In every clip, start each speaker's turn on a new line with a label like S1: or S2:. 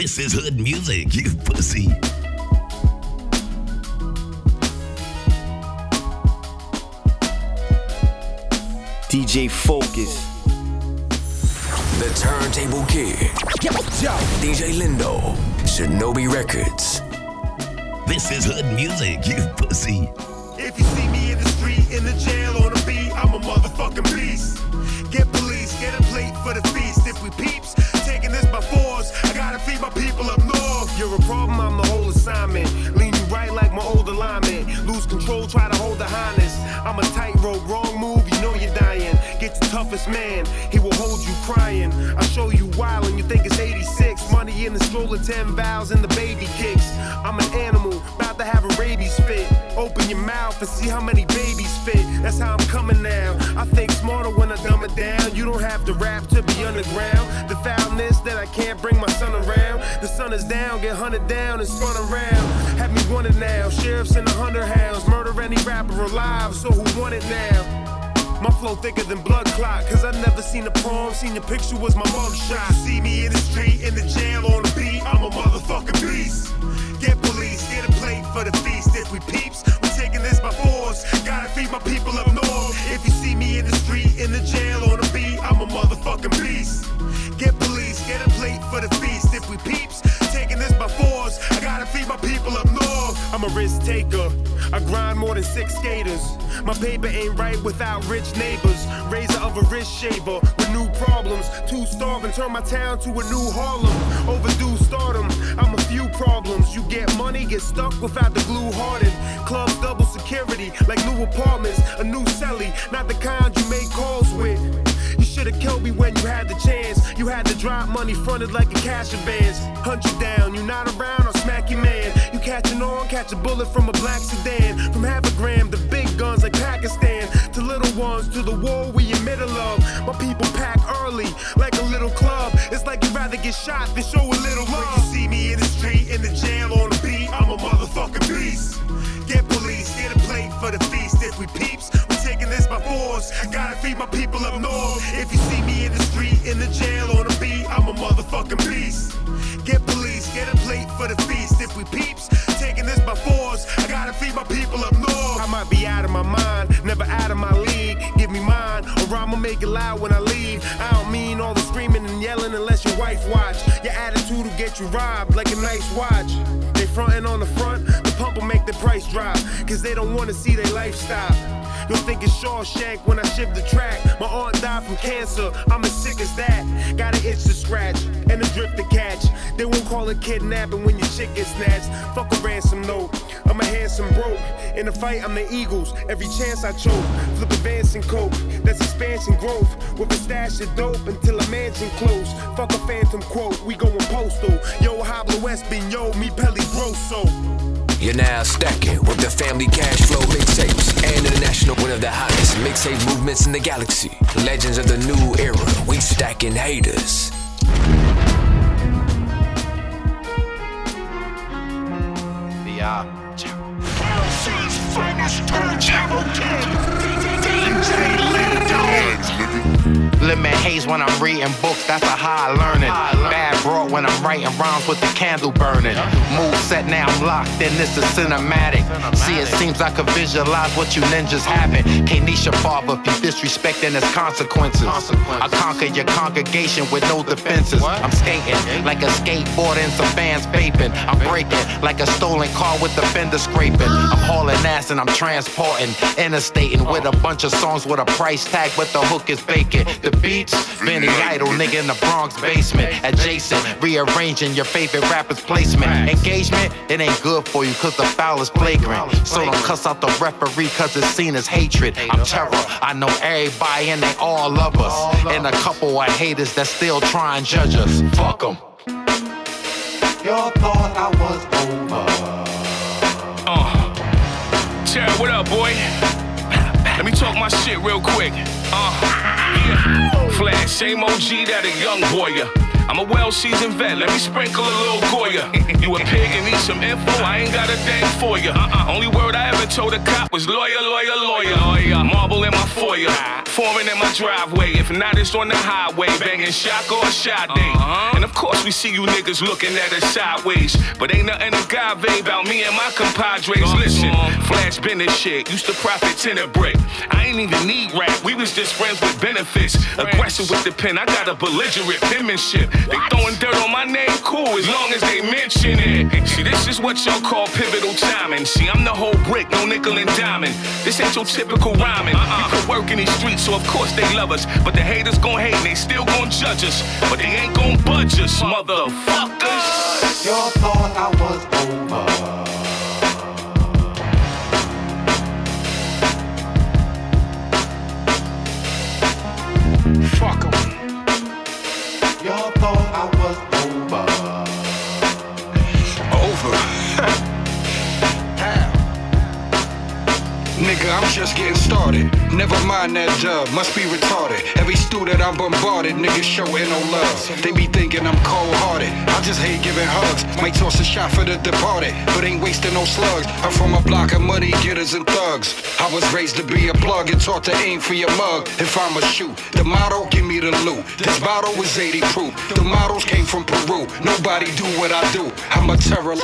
S1: This is hood music, you pussy.
S2: DJ Focuz.
S3: The Turntable Kid. DJ Lindo. Shinobi Recordz.
S1: This is hood music, you pussy.
S4: If you see me in the street, in the jail, on the beat, I'm a motherfucking beast. Get police, get a plate for the feast. If we peeps, taking this I gotta feed my people up north. You're a problem, I'm the whole assignment. Lean you right like my old alignment. Lose control, try to hold the highness. I'm a tightrope, wrong toughest man, he will hold you crying. I show you wild and you think it's 86. Money in the stroller, 10 vows and the baby kicks. I'm an animal, about to have a rabies fit. Open your mouth and see how many babies fit. That's how I'm coming now. I think smarter when I dumb it down. You don't have to rap to be underground. The foulness that I can't bring my son around. The sun is down, get hunted down and spun around. Have me wanted now. Sheriffs and the hundred hounds. Murder any rapper alive, so who want it now? My flow thicker than blood clot, cause I never seen a prom, seen your picture was my mugshot. You see me in the street, in the jail, on the beat, I'm a motherfucking beast. Get police, get a plate for the feast. If we peeps, we taking this by force. Gotta feed my people up north. If you see me in the street, in the jail, on the beat, I'm a motherfucking beast. Get police, get a plate for the feast. If we peeps, taking this by force. I gotta feed my people up north. I'm a risk taker. I grind more than six skaters. My paper ain't right without rich neighbors. Razor of a wrist shaver with new problems. Too starving, turn my town to a new Harlem. Overdue stardom. I'm a few problems. You get money, get stuck without the glue hardened. Clubs double security, like new apartments. A new celly, not the kind you make calls with. You should've killed me when you had the chance. You had to drop money fronted like a cash advance. Hunt you down, you not around, I'll smack you man. You catching on, catch a bullet from a black sedan. From half a gram to big guns like Pakistan. To little ones, to the war we in middle of. My people pack early, like a little club. It's like you'd rather get shot than show a little love. When you see me in the street, in the jail, on the beat, I'm a motherfucking beast. Get police, get a plate for the feast. If we peeps, we taking this force. Gotta feed my people up north. If you see me in the street, in the jail, on a beat, I'm a motherfucking beast. Get police, get a plate for the feast. If we peeps, taking this by force. I gotta feed my people up north. I might be out of my mind, never out of my league. Give me mine, or I'ma make it loud when I leave. I don't mean all the screaming and yelling unless your wife watch. Your attitude you robbed like a nice watch. They frontin' on the front, the pump will make the price drop. Cause they don't wanna see their lifestyle. You'll think it's Shawshank when I shift the track. My aunt died from cancer, I'm as sick as that. Got an itch to scratch and a drift to catch. They won't call it kidnapping when your shit gets snatched. Fuck a ransom note. I'm a handsome broke. In a fight, I'm the Eagles. Every chance I choke, flip advancing coke. That's expansion growth. With a stash of dope until a mansion close. Fuck a phantom quote. We going postal. Yo, Hablo West been yo, me Pelly Grosso.
S3: You're now stacking with the family cash flow mixtapes and international one of the hottest mixtape movements in the galaxy. Legends of the new era. We stacking haters.
S5: Yeah.
S6: LC's finest turntable
S5: Lemon haze when I'm reading books, that's a high learning. Bad broad when I'm writing rhymes with the candle burning. Move set now, I'm locked in, this is cinematic. See, it seems I could visualize what you ninjas having. Kanisha father, you disrespecting its consequences. I conquer your congregation with no defenses. I'm skating like a skateboard and some fans vaping. I'm breaking like a stolen car with the fender scraping. I'm hauling ass and I'm transporting, interstating with a bunch of songs with a price tag, but the hook is vacant. The beats, Benny Idol, nigga in the Bronx basement. Adjacent, rearranging your favorite rapper's placement. Engagement, it ain't good for you cause the foul is flagrant. So don't cuss out the referee cause it's seen as hatred. I'm terror, I know everybody and they all love us. And a couple of haters that still try and judge us. Fuck them.
S7: Y'all thought I was over.
S8: Uh. Chad, what up, boy? Let me talk my shit real quick. Uh. Yeah. Same OG that a young boy. I'm a well seasoned vet, let me sprinkle a little Goya. You a pig and need some info? I ain't got a thing for you. Uh-uh. Only word I ever told a cop was lawyer, lawyer, lawyer. lawyer. Marble in my foyer, foreign in my driveway. If not, it's on the highway, banging shock or shot day. Uh-huh. And of course, we see you niggas looking at us sideways. But ain't nothing agave about me and my compadres. Listen, Flash Bennett shit, used to profit 10 a brick. I ain't even need rap, we was just friends with benefits. Aggressive with the pen, I got a belligerent penmanship. They throwing dirt on my name, cool, as long as they mention it. See, this is what y'all call pivotal timing. See, I'm the whole brick, no nickel and diamond. This ain't your typical rhyming. Uh-uh. We put work in these streets, so of course they love us. But the haters gon' hate and they still gon' judge us. But they ain't gon' budge us, motherfuckers.
S7: Y'all thought I was over.
S9: Nigga, I'm just getting started. Never mind that dub, must be retarded. Every student I'm bombarded, niggas showing no love. They be thinking I'm cold hearted. I just hate giving hugs. Might toss a shot for the departed, but ain't wasting no slugs. I'm from a block of money getters and thugs. I was raised to be a plug and taught to aim for your mug. If I'ma shoot, the motto, give me the loot. This bottle was 80 proof. The models came from Peru. Nobody do what I do. I'm a terror.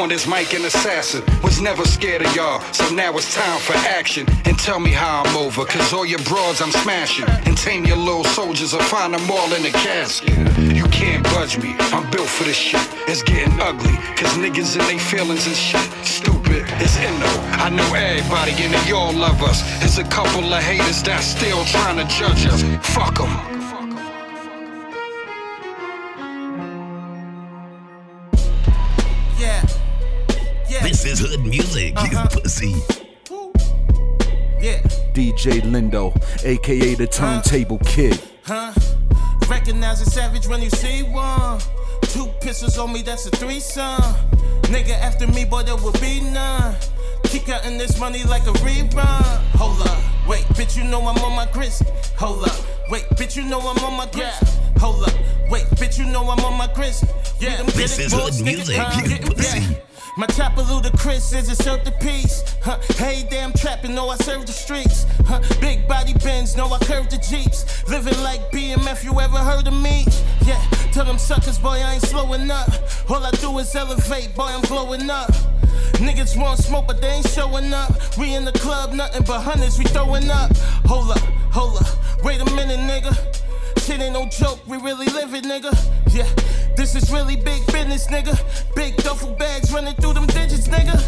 S9: On this mic, an assassin was never scared of y'all. So now it's time for action. And tell me how I'm over. Cause all your broads I'm smashing. And tame your little soldiers or find them all in the casket. You can't budge me. I'm built for this shit. It's getting ugly. Cause niggas and they feelings and shit. Stupid. It's Indo. I know everybody in and they all love us. There's a couple of haters that's still trying to judge us. Fuck them.
S1: This is hood music, you
S6: Uh-huh.
S1: pussy.
S6: Yeah.
S2: DJ Lindo, aka the Turntable Kid.
S6: Huh? Recognize a savage when you see one. Two pistols on me, that's a threesome. Nigga after me, boy, there will be none. Keep counting this money like a rerun. Hold up, wait, bitch, you know I'm on my grist. Hold up, wait, bitch, you know I'm on my grist. Hold up, wait, bitch, you know I'm on my grist. Yeah, them
S1: This
S6: get it,
S1: is hood
S6: boys,
S1: music,
S6: huh?
S1: you
S6: Getting
S1: pussy.
S6: My chopper ludicrous is a centerpiece. Huh? Hey, damn trapping, know I serve the streets. Huh? Big body bends, know I curve the jeeps. Living like BMF, you ever heard of me? Yeah, tell them suckers, boy, I ain't slowing up. All I do is elevate, boy, I'm blowing up. Niggas want smoke, but they ain't showing up. We in the club, nothing but hundreds, we throwing up. Hold up, hold up, wait a minute, nigga. Shit ain't no joke, we really live it, nigga. Yeah, this is really big business, nigga. Big duffel bags running through them digits, nigga.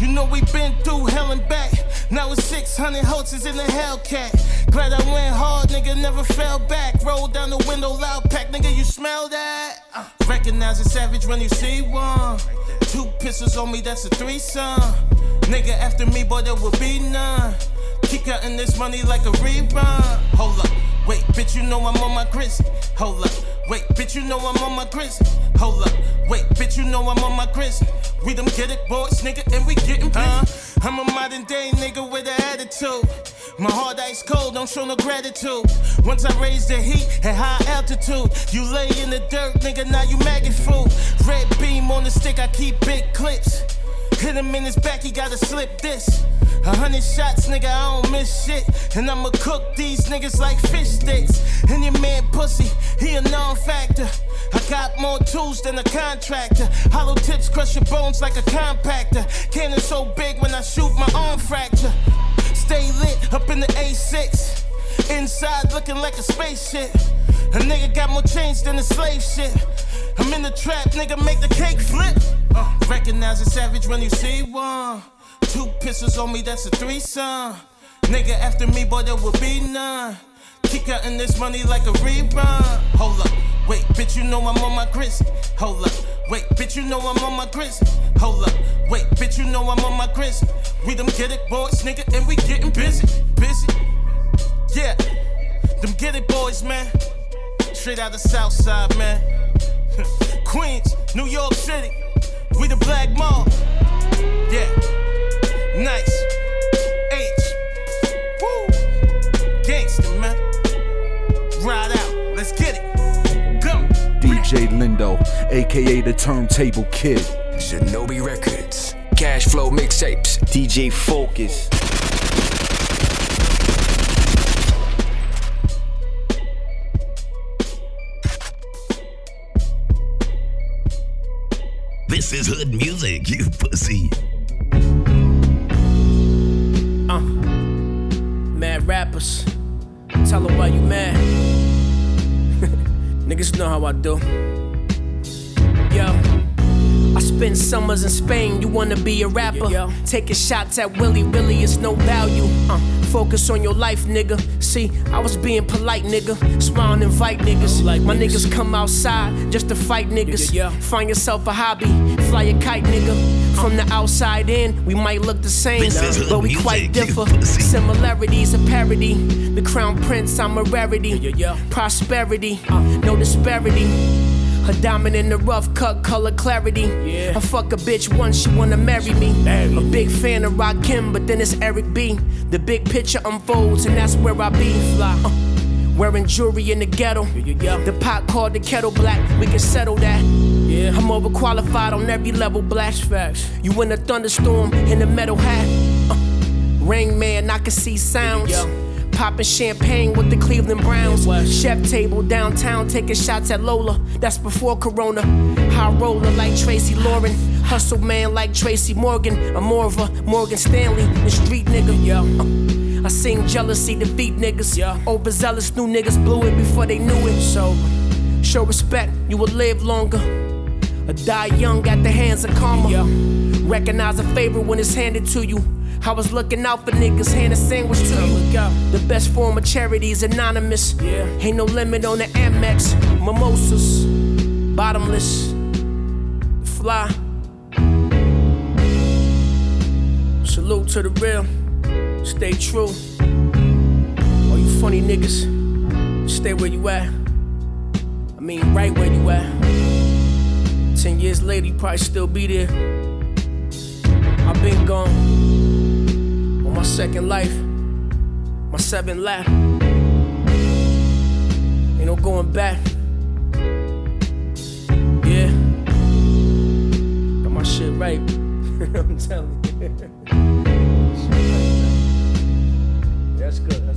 S6: You know we been through hell and back. Now it's 600 horses in the Hellcat. Glad I went hard, nigga, never fell back. Roll down the window, loud pack, nigga, you smell that? Uh, recognize a savage when you see one. Two pistols on me, that's a threesome. Nigga after me, boy, there will be none. Keep counting this money like a rerun. Hold up, wait, bitch, you know I'm on my grist. Hold up, wait, bitch, you know I'm on my grist. Hold up, wait, bitch, you know I'm on my grist. We them get it, boys, nigga, and we getting busy. I'm a modern day nigga with an attitude. My heart ice cold, don't show no gratitude. Once I raise the heat at high altitude, you lay in the dirt, nigga, now you maggot food. Red beam on the stick, I keep big clips. Hit him in his back, he gotta slip this. A hundred shots, nigga, I don't miss shit. And I'ma cook these niggas like fish sticks. And your man pussy, he a non-factor. I got more tools than a contractor. Hollow tips crush your bones like a compactor. Cannon so big when I shoot my arm fracture. Stay lit up in the A6. Inside looking like a spaceship. A nigga got more change than a slave ship. I'm in the trap, nigga, make the cake flip. Uh, recognize a savage when you see one. Two pistols on me, that's a threesome. Nigga after me, boy, there will be none. Keep counting this money like a rerun. Hold up, wait, bitch, you know I'm on my grist. Hold up, wait, bitch, you know I'm on my grist. Hold up, wait, bitch, you know I'm on my grist. We them get it, boys, nigga, and we getting busy, busy. Yeah, them get it, boys, man. Straight out the south side, man. Queens, New York City. We the Black Mall. Yeah. Nice. H. Woo. Gangster, man. Ride out. Let's get it. Go.
S10: DJ Lindo, aka the Turntable Kid.
S3: Shinobi Recordz. Cash Flow Mixtapes.
S11: DJ Focuz.
S1: This is hood music, you pussy.
S12: Uh, mad rappers. Tell them why you mad. Niggas know how I do. Yo. I spent summers in Spain, you wanna be a rapper. Yeah, Taking shots at Willie, really is no value. Uh, focus on your life, nigga. See, I was being polite, nigga. Smile and invite niggas.
S6: Like
S12: My
S6: niggas.
S12: niggas come outside just to fight niggas.
S6: Yeah, yeah.
S12: Find yourself a hobby, fly a kite, nigga. From the outside in, we might look the same, but we
S1: music,
S12: quite
S1: you
S12: differ. Similarities, a parody. The crown prince, I'm a rarity.
S6: Yeah, yeah, yeah.
S12: Prosperity, no disparity. A diamond in the rough cut, color clarity.
S6: Yeah.
S12: I fuck a bitch once, she wanna marry me.
S6: Marry
S12: a big fan of Rakim, but then it's Eric B. The big picture unfolds, and that's where I be. Fly. Uh, wearing jewelry in the ghetto. The pot called the kettle black, we can settle that.
S6: Yeah.
S12: I'm overqualified on every level, black.
S6: Facts.
S12: You in a thunderstorm in a metal hat. Uh, Rain Man, I can see sounds. Popping champagne with the Cleveland Browns. Chef table downtown, taking shots at Lola. That's before Corona. High roller like Tracy Lauren. Hustle man like Tracy Morgan. I'm more of a Morgan Stanley, the street nigga.
S6: Yeah.
S12: Uh, I seen jealousy defeat niggas.
S6: Yeah.
S12: Overzealous new niggas blew it before they knew it. So, show respect, you will live longer. Or die young at the hands of karma.
S6: Yeah.
S12: Recognize a favor when it's handed to you. I was looking out for niggas, hand a sandwich to you. The best form of charity is anonymous.
S6: Yeah.
S12: Ain't no limit on the Amex. Mimosas, bottomless, fly. Salute to the real, stay true. All you funny niggas, stay where you at. I mean, right where you at. Ten years later, you probably still be there. I've been gone on my second life, my seventh lap. Ain't no going back. Yeah, got my shit right. I'm telling you. That's good.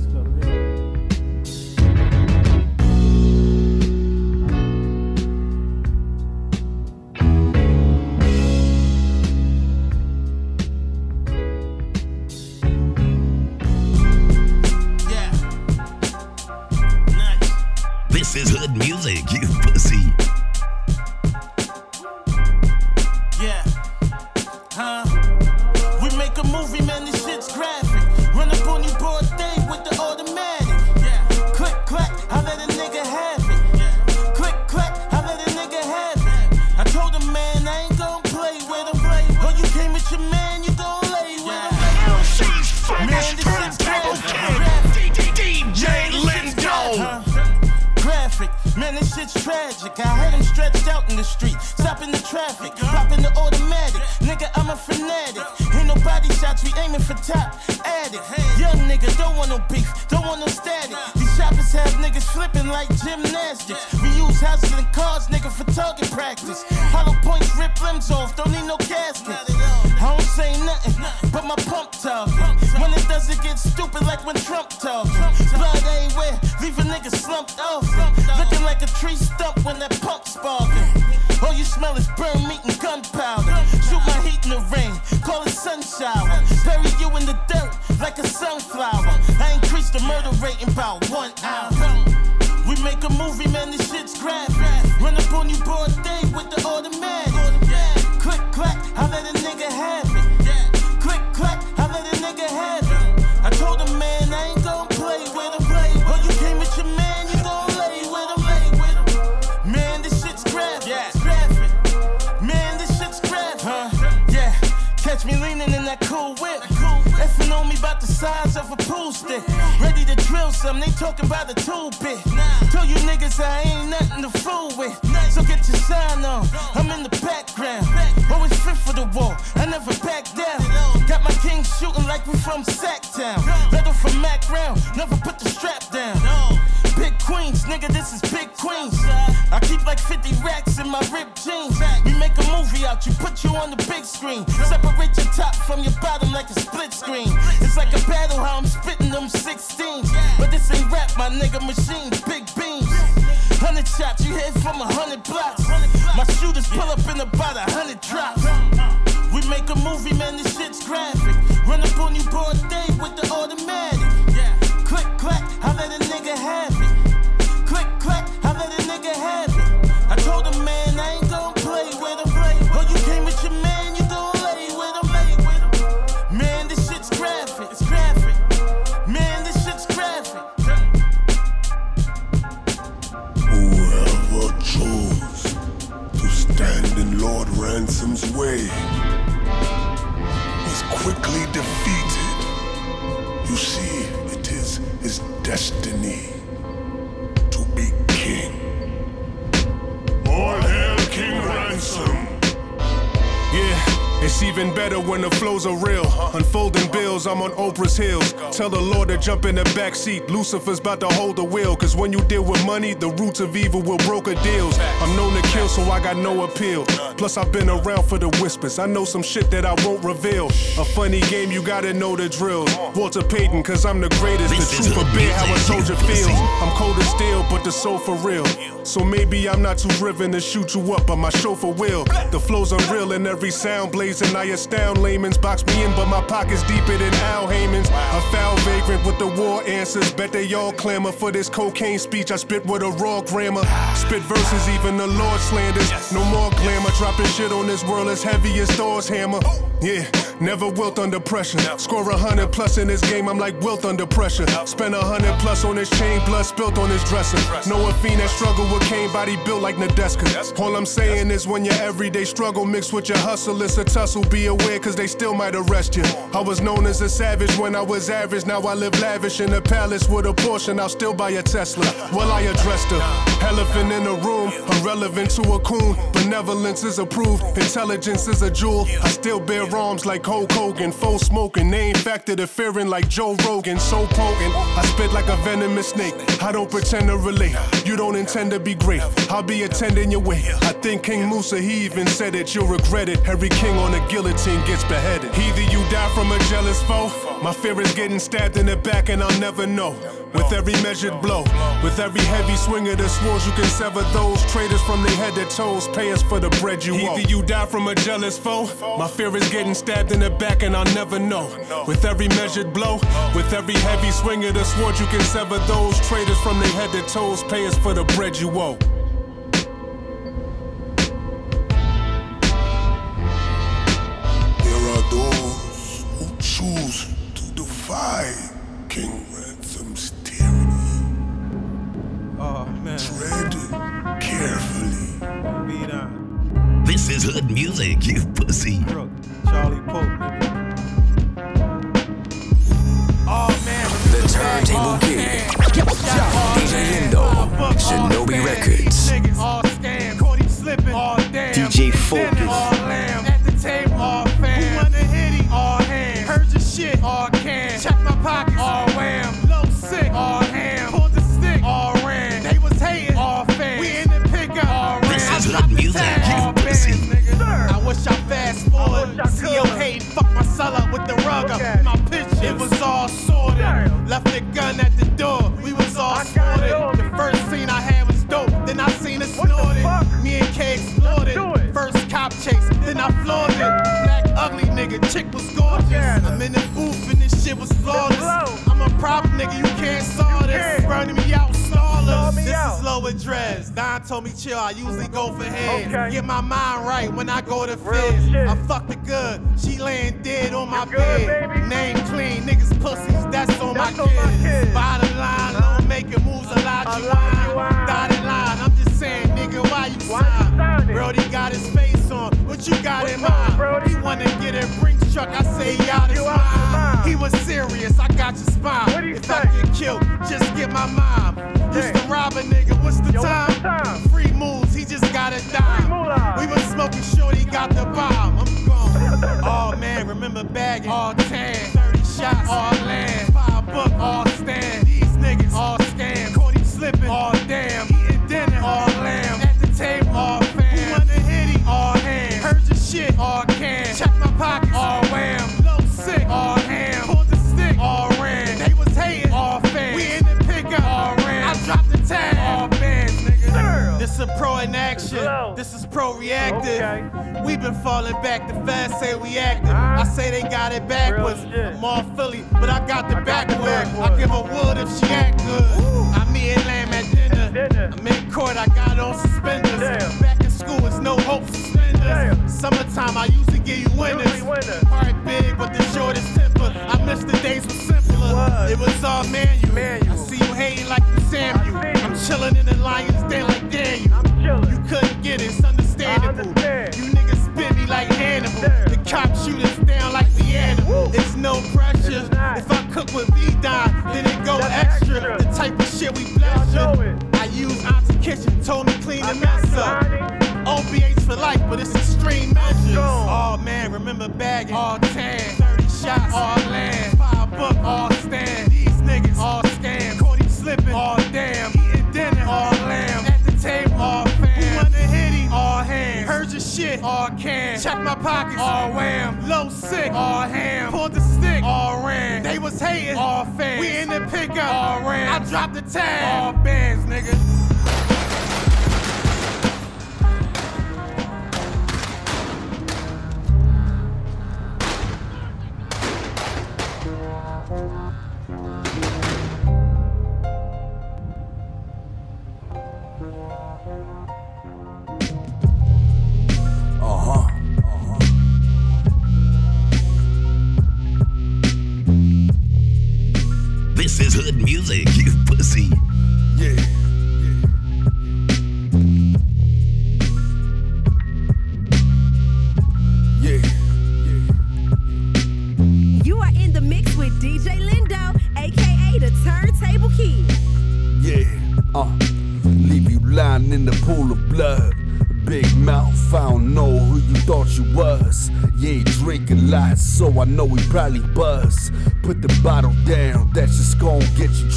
S6: Ready to drill some, they talking about a tool bit. Tell you niggas I ain't nothing to fool with. So get your sign on, I'm in the background. Always fit for the war, I never back down. Got my king shooting like we from Sacktown. Leather from Mac Round, never put the strap down. Queens, nigga, this is Big Queens. I keep like 50
S13: 50 racks in my ripped jeans. We make a movie out you, put you on the big screen. Separate your top from your bottom like a split screen. It's like a battle how I'm spitting them 16s. But this ain't rap, my nigga, machines, big beams. Hundred shots, you hit from a hundred blocks. My shooters pull up in about a hundred drops. We make a movie, man, this shit's graphic. Run up on you broad day with the automatic. Click, clack, I let a nigga have I told him, man,
S14: even better when the flows are real. Unfolding bills, I'm on Oprah's heels. Tell the Lord to jump in the back seat. Lucifer's about to hold the wheel. Cause when you deal with money, the roots of evil will broker deals. I'm known to kill, so I got no appeal. Plus, I've been around for the whispers. I know some shit that I won't reveal. A funny game, you gotta know the drills. Walter Payton, cause I'm the greatest. The truth forbid how a soldier feels. I'm cold as steel, but the soul for real. So maybe I'm not too driven to shoot you up, but my chauffeur will. The flow's unreal and every sound blazing. I astound layman's. Box me in, but my pocket's deeper than Al with the war answers. Bet they all clamor for this cocaine speech. I spit with a raw grammar. Spit verses, even the Lord slanders. No more glamour. Dropping shit on this world as heavy as Thor's hammer. Yeah, never wilt under pressure. Score a hundred plus in this game, I'm like Wilt under pressure. Spend a hundred plus on this chain, blood spilt on this dresser. Know a fiend that struggle with cane, body built like Nadeska. All I'm saying is when your everyday struggle mixed with your hustle, it's a tussle. Be aware, cause they still might arrest you. I was known as a savage when I was average, now I live lavish in a palace with a Porsche, I'll still buy a Tesla. Well, I addressed her. Elephant in the room, irrelevant to a coon. Benevolence is approved, intelligence is a jewel. I still bear arms like Hulk Hogan, full smoking. They ain't factor the fearing like Joe Rogan, so potent. I spit like a venomous snake. I don't pretend to relate. You don't intend to be great. I'll be attending your way. I think King Musa, he even said it. You'll regret it. Every king on a guillotine gets beheaded. Either you die from a jealous foe. My fear is getting stabbed in the back, and I'll never know. With every measured blow, with every heavy swing of the swords, you can sever those traitors from their head to toes. Pay us for the bread you owe. Either you die from a jealous foe. My fear is getting stabbed in the back, and I'll never know. With every measured blow, with every heavy swing of the sword, you can sever those traitors from their head to toes. Pay us for the bread you owe.
S15: There are those who choose to defy King Ransom's tyranny.
S16: Oh man.
S15: Tread carefully.
S1: This is hood music, you pussy.
S16: Charlie Pope, nigga.
S13: Oh man.
S3: The Turntable Kid. DJ Lindo. Shinobi Recordz.
S13: All scam. Caught slipping. All damn.
S3: DJ
S13: Focuz. Shit. All can. Check my pockets. All wham. Low sick. All ham. Pulled the stick. All ran. They was hating. All fam. We in the pickup. All ran.
S1: This is
S13: I
S1: hood music,
S13: all bands,
S1: pussy.
S13: nigga. I wish I fast forward. See your hate. Fuck my cell up with the rug up. My picture. It was all sorted. Left the gun at the door. We was all sorted. The first scene I had was dope. Then I seen it snorted. Me and K exploded. First cop chase. Then I floored it. Black ugly nigga. Chick shit was flawless. I'm a prop nigga. You can't saw this. Burning me out. Stallers. This is low address. Don told me chill. I usually go for head. Get my mind right when I go to fizz. I fucked the good. She laying dead on my bed. Name clean. Niggas pussies. That's on my kids. Bottom line. Loan making moves a lot. You wine. Dotted line. I'm just saying, nigga, why you sign? Brody got his face on. What you got in mind? He wanna get a Brinks truck. I say he out his mind. He was serious. I got your spine. If I get killed, just get my mom. Used to rob a nigga. What's the time? Free moves. He just got a dime. We was smoking shorty. Got the bomb. I'm gone. Oh man, remember bagging? All tan. 30 shots. All land. Five book. All stand. These niggas. All scam. Caught him slipping. All damn. all can. Check my pockets, all wham. Low sick, all ham. Hold the stick, all ran. They was hating, all fans. We in the pickup, all ran. I dropped the tag, all bands, nigga.
S17: Girl.
S13: This is pro in action. This is pro reactive. Okay. We've been falling back. The fans say we active. Uh, I say they got it backwards. I'm all Philly, but I got the backwards. backwards. I give a wood if she act good. Ooh. I'm me and Lamb at dinner. dinner. I'm in court, I got on suspenders. Damn. Back school, it's no hope suspenders. Summertime, I used to give you winners. Heart big, but the shortest temper. I miss the days were simpler. It was all manual. I see you hating like you Samuel. I'm chilling in the lion's den like Daniel. You couldn't get it, it's understandable. You niggas spit me like Hannibal. The cops shoot us down like the animal. It's no pressure. If I cook with V-Don, then it go extra. The type of shit we bless you. I use Auntie Kitchen, told me clean the mess up. OBH for life, but it's extreme measures. Oh man, remember bagging. All 10, 30 shots, all land. Five book, all stand. These niggas, all scam. Caught him slipping, all damn. Eating dinner, all lamb. At the table, all fam. Who wanna hit him? All hands. Heard your shit, all can. Check my pockets, all wham. Low sick, all ham. Pulled the stick, all ran. They was hating, all fans. We in the pickup, all ran. I dropped the tag, all bands, nigga.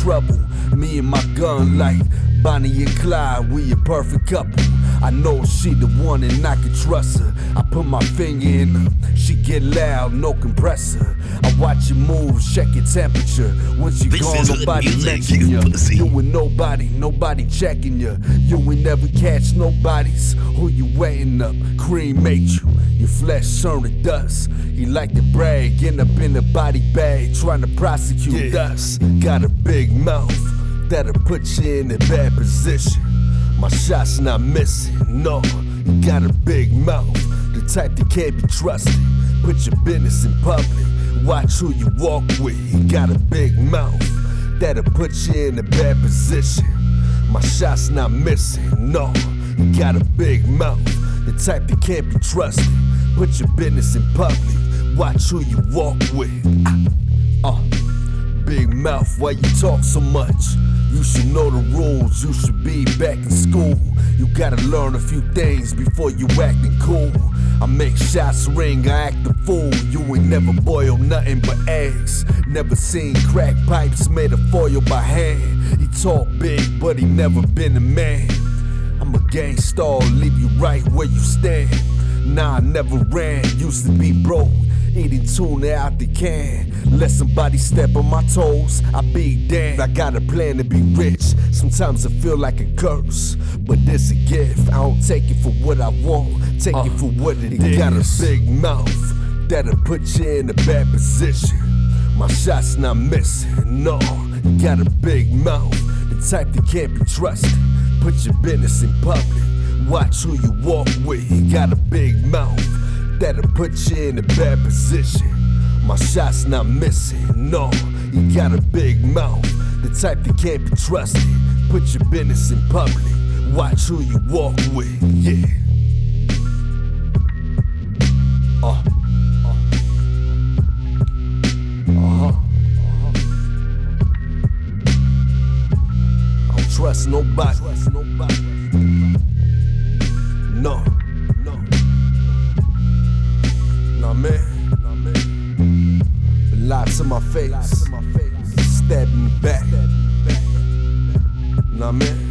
S2: Trouble. Me and my gun like Bonnie and Clyde, we a perfect couple. I know she the one and I can trust her. I put my finger in her, she get loud, no compressor. I watch you move, check your temperature. Once you
S1: This
S2: gone, nobody mention
S1: you pussy.
S2: You with nobody, nobody checking you. You ain't never catch nobody's. Who you waiting up? Cream Cremate you. Your flesh turn to dust. He like to brag, end up in the body bag, trying to prosecute us. Got a big mouth that'll put you in a bad position. My shot's not missing, no. You got a big mouth, the type that can't be trusted. Put your business in public, watch who you walk with. You got a big mouth that'll put you in a bad position. My shot's not missing, no. You got a big mouth, the type that can't be trusted. Put your business in public, watch who you walk with. Uh, big mouth, why you talk so much? You should know the rules, you should be back in school. You gotta learn a few things before you acting cool. I make shots ring, I act a fool. You ain't never boiled nothing but eggs. Never seen crack pipes made of foil by hand. He talk big, but he never been a man. I'm a gangsta, leave you right where you stand. Nah, I never ran, used to be broke. Eating tuna out the can. Let somebody step on my toes, I be damned. I got a plan to be rich. Sometimes I feel like a curse, but this a gift. I don't take it for what I want, take it for what it is. Got a uh, big mouth that'll put you in a bad position. My shot's not missing, no. You got a big mouth, the type that can't be trusted. Put your business in public, watch who you walk with. You got a big mouth that'll put you in a bad position. My shot's not missing, no. You got a big mouth, the type that can't be trusted. Put your business in public, watch who you walk with, yeah. Uh. I don't trust nobody. No. No. Nah, man. Been lied to my face. In the back. Nah, man.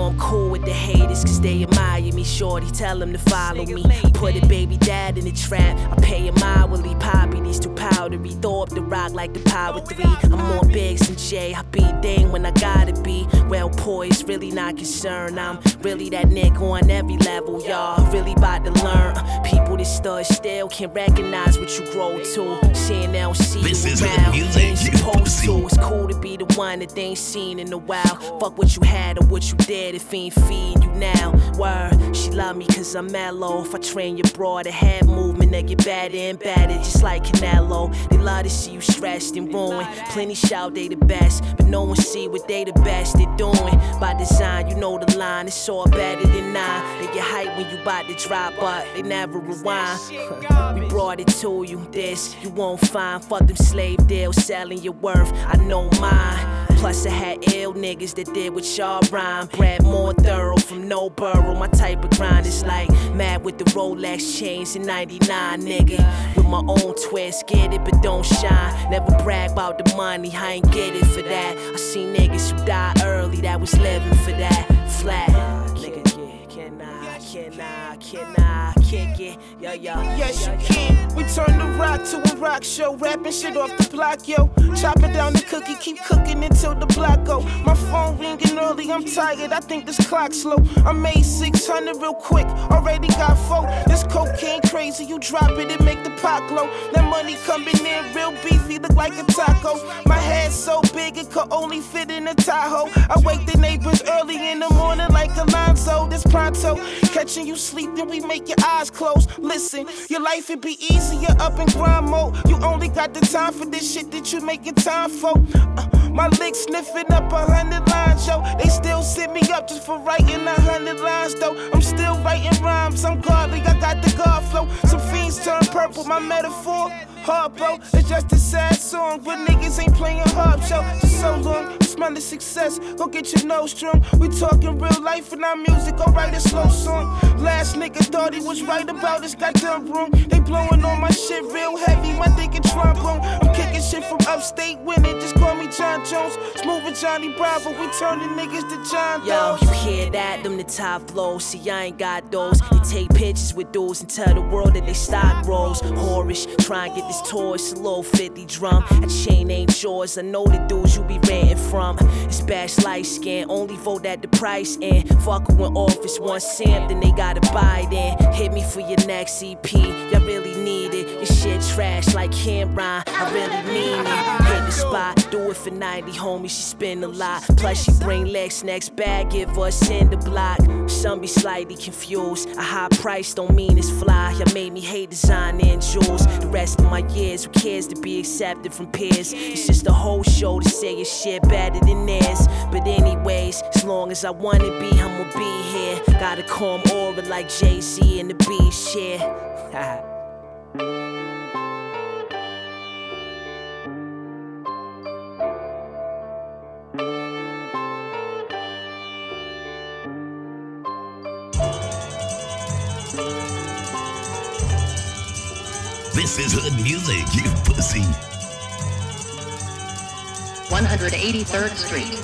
S18: Know
S19: I'm cool with the haters, cause they admire me. Shorty, tell them to follow me. Put a baby dad in the trap. I pay him hourly. Poppy, these too powdery. Throw up the rock like the power three. I'm more big than Jay. I be dang when I gotta be. Well poised, really not concerned. I'm really that nigga on every level, y'all. Really about to learn. People that stood still can't recognize what you grow to. Seeing they don't see
S1: This
S19: you around. ain't
S1: you
S19: supposed to. It's cool to be the one that they ain't seen in a while. Fuck what you had or what you did if he ain't feeding you now. Word, she love me cause I'm mellow. If I train your broad, the head movement, they get better and better, just like Canelo. They love to see you stressed and ruined. Plenty shout they the best, but no one see what they the best they doing. By design, you know the line, it's all better than nine. They get hype when you bout to drop, but they never rewind. we brought it to you, this you won't find. Fuck them slave deals, selling your worth. I know mine. Plus, I had ill niggas that did what y'all rhyme. Brad more thorough from no borough. My type of grind is like mad with the Rolex chains in 99, nigga. With my own twist, get it, but don't shine. Never brag about the money, I ain't get it for that. I seen niggas who died early that was living for that. Flat. Can I, can I, kick it? Yo, yo.
S20: Yes, you can. We turn the rock to a rock show, rapping shit off the block, yo. Chopping down the cookie, keep cooking until the block go. My phone ringing early, I'm tired. I think this clock slow. I made 600 real quick, already got four. This cocaine crazy, you drop it and make the pot glow. That money coming in real beefy, look like a taco. My head so big it could only fit in a Tahoe. I wake the neighbors early in the morning like Alonzo. This pronto, catching you sleeping, we make your eyes close. Listen, your life would be easier up in grind mode. You only got the time for this shit that you making time for. Uh, my lips sniffing up a hundred lines, yo. They still sit me up just for writing a hundred lines, though. I'm still writing rhymes, I'm godly, I got the God flow. Some fiends turn purple, my metaphor. Hard, bro, it's just a sad song, but niggas ain't playing hard, yo. Just so long, smell the success, go get your nose strong. We talking real life and our music, go write a slow song. Last nigga thought he was right about his goddamn room. They blowing on my shit real heavy, my dick and trombone. I'm kicking shit from upstate winning, just call me Jon Jones. Smooth with Johnny Bravo, we turning niggas to John
S19: Yo, you hear that? Them the top flows. See, I ain't got those. They take pictures with dudes and tell the world that they stock rolls. Horish, try and get it's a little 50 drum. That chain ain't yours. I know the dudes you be renting from. It's bash light skin, only vote at the price. And fuck who office one cent, then they gotta buy it in. Hit me for your next EP, y'all really need it. Your shit trash like Cameron, I really mean it. Hit the spot, do it for 90, homie, she spend a lot. Plus, she bring legs next bag, give her a cinder block. Some be slightly confused. A high price don't mean it's fly. Y'all made me hate design and jewels. The rest of my years, who cares to be accepted from peers? It's just a whole show to say your shit better than theirs. But, anyways, as long as I wanna be, I'ma be here. Gotta calm aura like Jay Z and the Beast, yeah.
S1: This is hood music, you pussy.
S21: 183rd Street.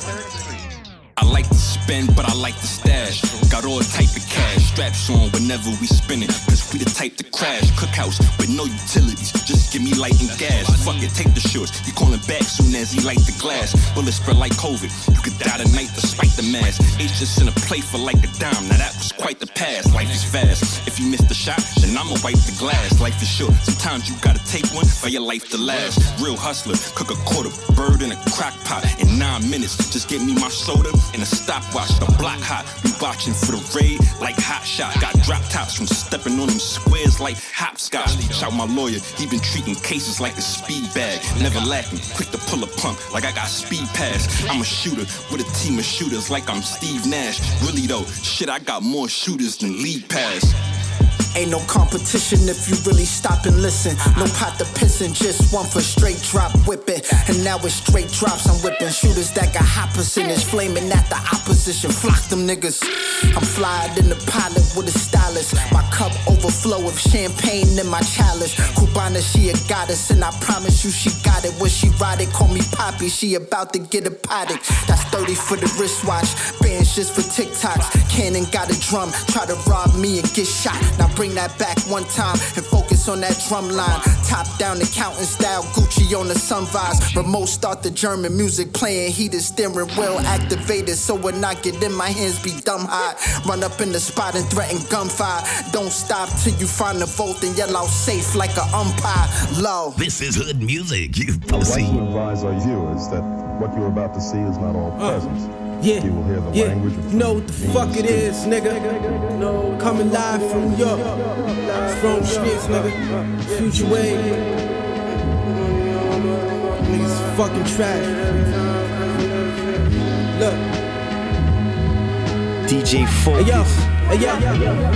S22: I like to spend, but I like to stash. Got all type of cash, straps on whenever we spinning. Cause we the type to crash. Cookhouse with no utilities, just give me light and gas. Fuck it, take the shorts. You calling back soon as he light the glass. Bullets spread like COVID. You could die tonight despite the mask. H just in a play for like a dime. Now that was quite the past. Life is fast. If you miss the shot, then I'ma wipe the glass. Life is short. Sometimes you gotta take one for your life to last. Real hustler, cook a quarter bird in a crock pot in nine minutes. Just get me my soda and a stopwatch. The block hot. We watching for the raid like hot shot. Got drop tops from stepping on them squares like hopscotch. Shout my lawyer, he been treating cases like a speed bag. Never lacking, quick to pull a pump like I got speed pass. I'm a shooter with a team of shooters like I'm Steve Nash. Really though, shit, I got more shooters than league pass.
S23: Ain't no competition if you really stop and listen. No uh-huh. pot to pissin', just one for straight drop whipping. And now it's straight drops I'm whipping. Shooters that got high percentage, flaming at the opposition. Flock them niggas. I'm flyer than the pilot with a stylist. My cup overflow with champagne in my chalice. Cubana, she a goddess, and I promise you she got it. When she ride it, call me Poppy. She about to get a paddock. That's 30 for the wristwatch. Bands just for TikToks. Cannon got a drum. Try to rob me and get shot. Now bring that back one time and focus on that drum line. Top down accountant style, Gucci on the sun vibes. Remote start the German music playing. Heated steering wheel activated. So when I get in my hands, be dumb hot. Run up in the spot and threaten gunfire. Don't stop till you find the vault and yell out safe like an umpire. Low.
S1: This is hood music, you pussy.
S15: I'd like to advise our viewers that what you're about to see is not all presents.
S24: Yeah,
S15: You will hear the
S24: yeah.
S15: language
S24: You know what the fuck it is, nigga. Coming live from New York. Strong streets, nigga. Future wave. Niggas fucking trash. Look.
S11: DJ
S24: Hey, yo,
S11: Uh,
S24: hey, yo,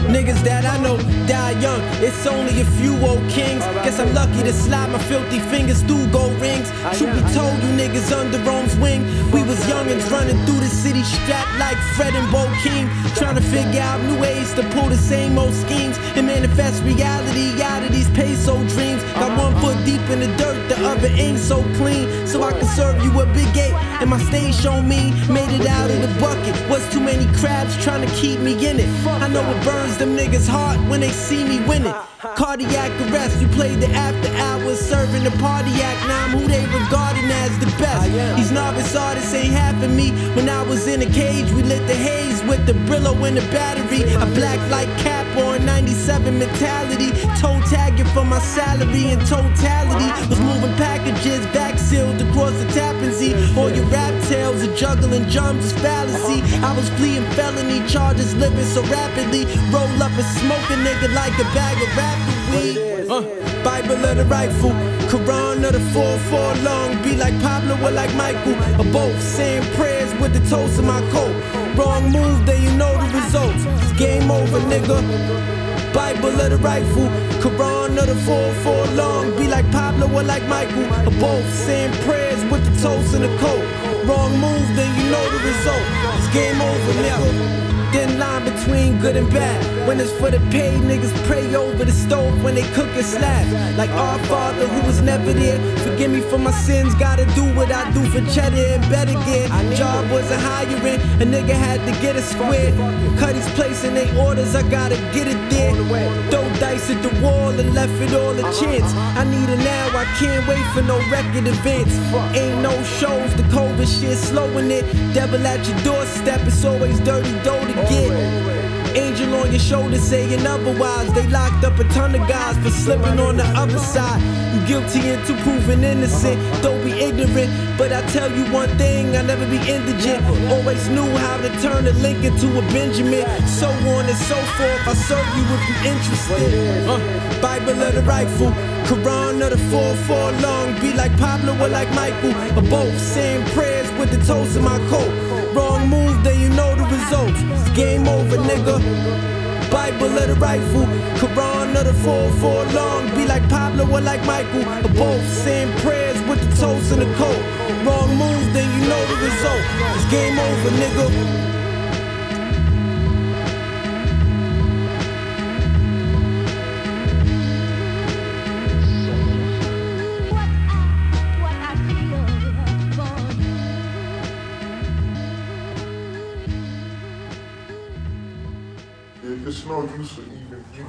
S24: niggas that I know die young. It's only a few old kings. Guess I'm lucky to slide my filthy fingers through gold rings. Truth be told, you niggas under Rome's wing. We was youngins running through the city strapped like Fred and Bo King. Trying to figure out new ways to pull the same old schemes and manifest reality out of these peso dreams. Got one foot deep in the dirt, the other ain't so clean. So I can serve you a big eight, and my stage show me made it out of the bucket. Was too many crabs trying to keep me in it. I know it burns them niggas' heart when they see me win it. Cardiac arrest, you played the after hours, serving the party act. Now I'm who they regarding as the best. These novice artists ain't having me. When I was in a cage, we lit the haze with the Brillo and the battery. A black light cap on 97 mentality. Toe tagging for my salary and totality. Was moving packages, back sealed across the tappan zee. All your rap tales are juggling jumps is fallacy. Uh-huh. I was fleeing felony charges, living so rapidly. Roll up and smoke a nigga like a bag of weed. Uh, Bible or the rifle, Quran or the 4-4 long. Be like Pablo or like Michael, or both. Saying prayers with the toes of my coat. Wrong move, then you know the results. It's game over, nigga. Bible or the rifle, Quran or the 4-4 long. Be like Pablo or like Michael, or both. Saying prayers with the toes in the coat. Wrong move, then you know the result. It's game over, nigga. Thin line between good and bad. When it's for the paid, niggas pray over the stove when they cook and slap. Like our father who was never there. Forgive me for my sins, gotta do what I do for cheddar and better gear. Job wasn't hiring, a nigga had to get a square. Cut his place in they orders, I gotta get it there. Throw dice at the wall and left it all a chance. I need it now, I can't wait for no record events. Ain't no shows, the COVID shit slowing it. Devil at your doorstep, it's always dirty dough get. Angel on your shoulder saying otherwise. They locked up a ton of guys for slipping on the other side. You guilty until proven innocent. Don't be ignorant, but I tell you one thing: I'll never be indigent. Always knew how to turn a Lincoln to a Benjamin. So on and so forth. I serve you if you interested. Uh, Bible or the rifle, Quran or the 4-4 long. Be like Pablo or like Michael, or both. Saying prayers with the toes in my coat. Wrong move, then you know the results. Game over, nigga. Bible or the rifle, Quran or the 4-4 long. Be like Pablo or like Michael, or both. Saying prayers with the toes in the coat. Wrong move, then you know the result. It's game over, nigga.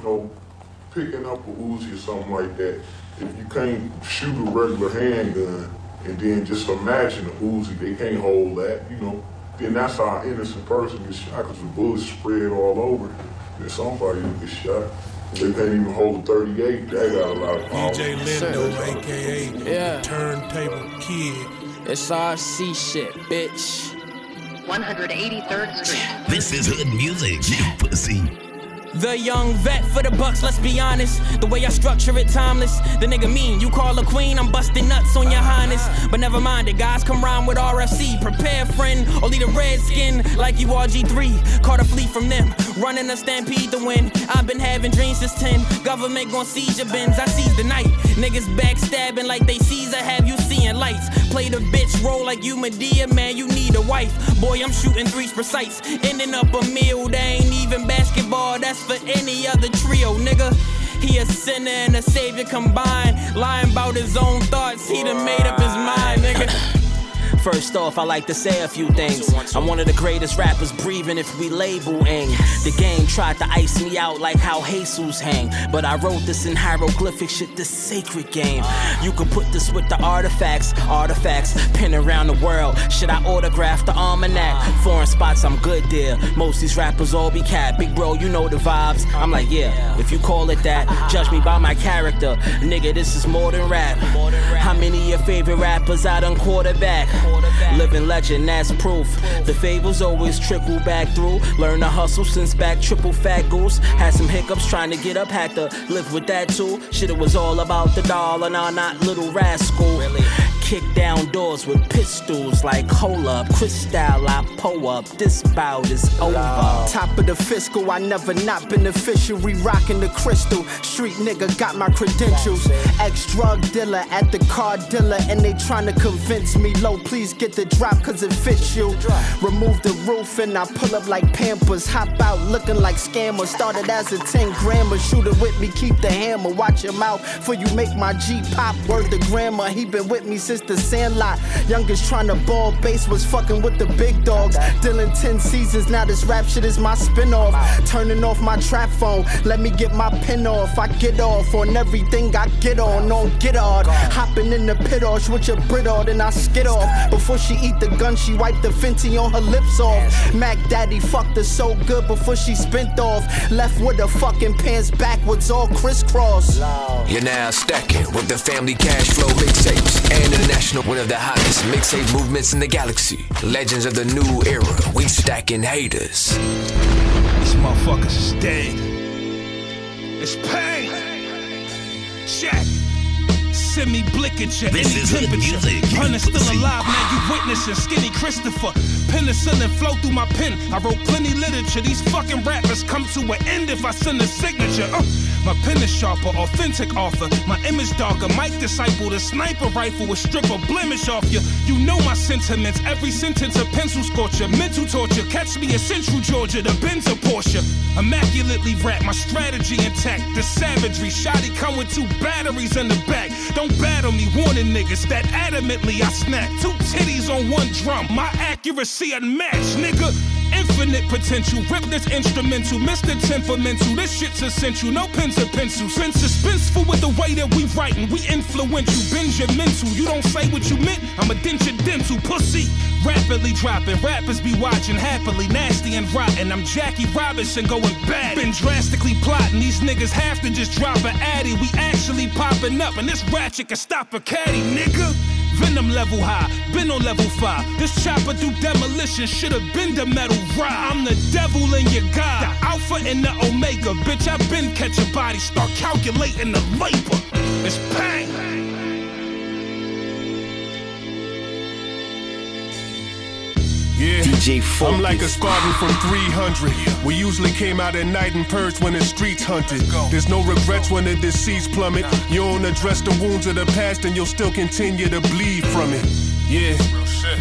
S25: Know, picking up a Uzi or something like that if you can't shoot a regular handgun and then just imagine a Uzi, they can't hold that, you know. Then that's how an innocent person gets shot because the bullets spread all over. Then somebody will get shot. They can't even hold a 38. They got a lot of power.
S26: DJ Lindo, aka
S27: Yeah.
S26: Turntable Kid.
S27: It's RC shit, bitch.
S21: 183rd Street.
S1: This is hood music, you pussy.
S28: The young vet for the bucks, let's be honest. The way I structure it, timeless. The nigga mean, you call a queen, I'm busting nuts on your highness. But never mind it, guys, come round with RFC. Prepare, friend, or lead a red skin like you RG3. Caught a fleet from them, running a stampede to win. I've been having dreams since 10. Government gon' seize your bins, I seize the night. Niggas backstabbing like they Caesar, have you seeing lights? Play the bitch role like you Madea, man, you need a wife. Boy, I'm shooting threes precise. Ending up a meal, they ain't even basketball, that's for any other trio, nigga. He a sinner and a savior combined. Lying about his own thoughts, he done made up his mind, nigga.
S29: First off, I like to say a few things. I'm one of the greatest rappers breathing if we label ing. The game tried to ice me out like how Jesus hang. But I wrote this in hieroglyphic shit, this sacred game. You can put this with the artifacts, artifacts, pin around the world. Should I autograph the almanac? Foreign spots, I'm good there. Most these rappers all be cat. Big bro, you know the vibes. I'm like, yeah, if you call it that, judge me by my character. Nigga, this is more than rap. How many of your favorite rappers I done quarterback? Living legend, that's proof. The favors always trickle back through. Learn to hustle since back triple fat goose. Had some hiccups trying to get up, had to live with that too. Shit, it was all about the dollar, nah, not little rascal. Really? Kick down doors with pistols like hold up, crystal, I pull up. This bout is over.
S23: Top of the fiscal, I never not beneficiary. Rocking the crystal. Street nigga got my credentials. Ex drug dealer at the car dealer, and they trying to convince me low. Please get the drop, cause it fits you. Remove the roof, and I pull up like Pampers. Hop out looking like scammer. Started as a 10 grammer. Shooter with me, keep the hammer. Watch your mouth, for you make my G pop. Word the grammar. He been with me since the sandlot. Youngest trying to ball base was fucking with the big dogs. Dealing 10 seasons, now this rap shit is my spin off. Turning off my trap phone, let me get my pin off. I get off on everything I get on, on get hard. Hopping in the pit off with your Brit on, then I skid off. Before she eat the gun, she wiped the Fenty on her lips off. Mac Daddy fucked her so good before she spent off. Left with her fucking pants backwards, all crisscross.
S3: You're now stacking with the family cash flow mixtapes and international one of the hottest mixtape movements in the galaxy. Legends of the new era. We stacking haters.
S30: These motherfuckers is dead. It's pain. Check. Send me blickage at
S11: This
S30: any
S11: is
S30: temperature.
S11: music.
S30: Pun is still alive, now you witnessing skinny Christopher. Penicillin flow through my pen. I wrote plenty literature. These fucking rappers come to an end if I send a signature. Uh, my pen is sharper, authentic author. My image darker. Mike disciple, the sniper rifle will strip a blemish off you. You know my sentiments. Every sentence a pencil scorcher. Mental torture. Catch me in Central Georgia, the Benz or Porsche. Immaculately wrapped, my strategy intact. The savagery, shoddy come with two batteries in the back. Don't battle me, warning niggas that adamantly I snap. Two titties on one drum, my accuracy unmatched, nigga. Infinite potential, rip this instrumental, Mr. Temperamental. This shit's essential, no pens or pencils. Been suspenseful with the way that we writing, we influential. Bend your mental, you don't say what you meant, I'm a dent your dental pussy. Rapidly dropping, rappers be watching happily, nasty and rotten. I'm Jackie Robinson going bad. Been drastically plotting, these niggas have to just drop an addy. We actually popping up, and this ratchet can stop a caddy, nigga. Venom level high, been on level five. This chopper do demolition, should've been the metal ride. I'm the devil in your god, the alpha and the omega. Bitch, I've been catching bodies, start calculating the labor. It's pain.
S14: Yeah,
S11: DJ
S14: I'm like a
S11: Focus.
S14: Spartan from 300. We usually came out at night and purged when the streets hunted. There's no regrets when the deceased plummet. You don't address the wounds of the past and you'll still continue to bleed from it. Yeah,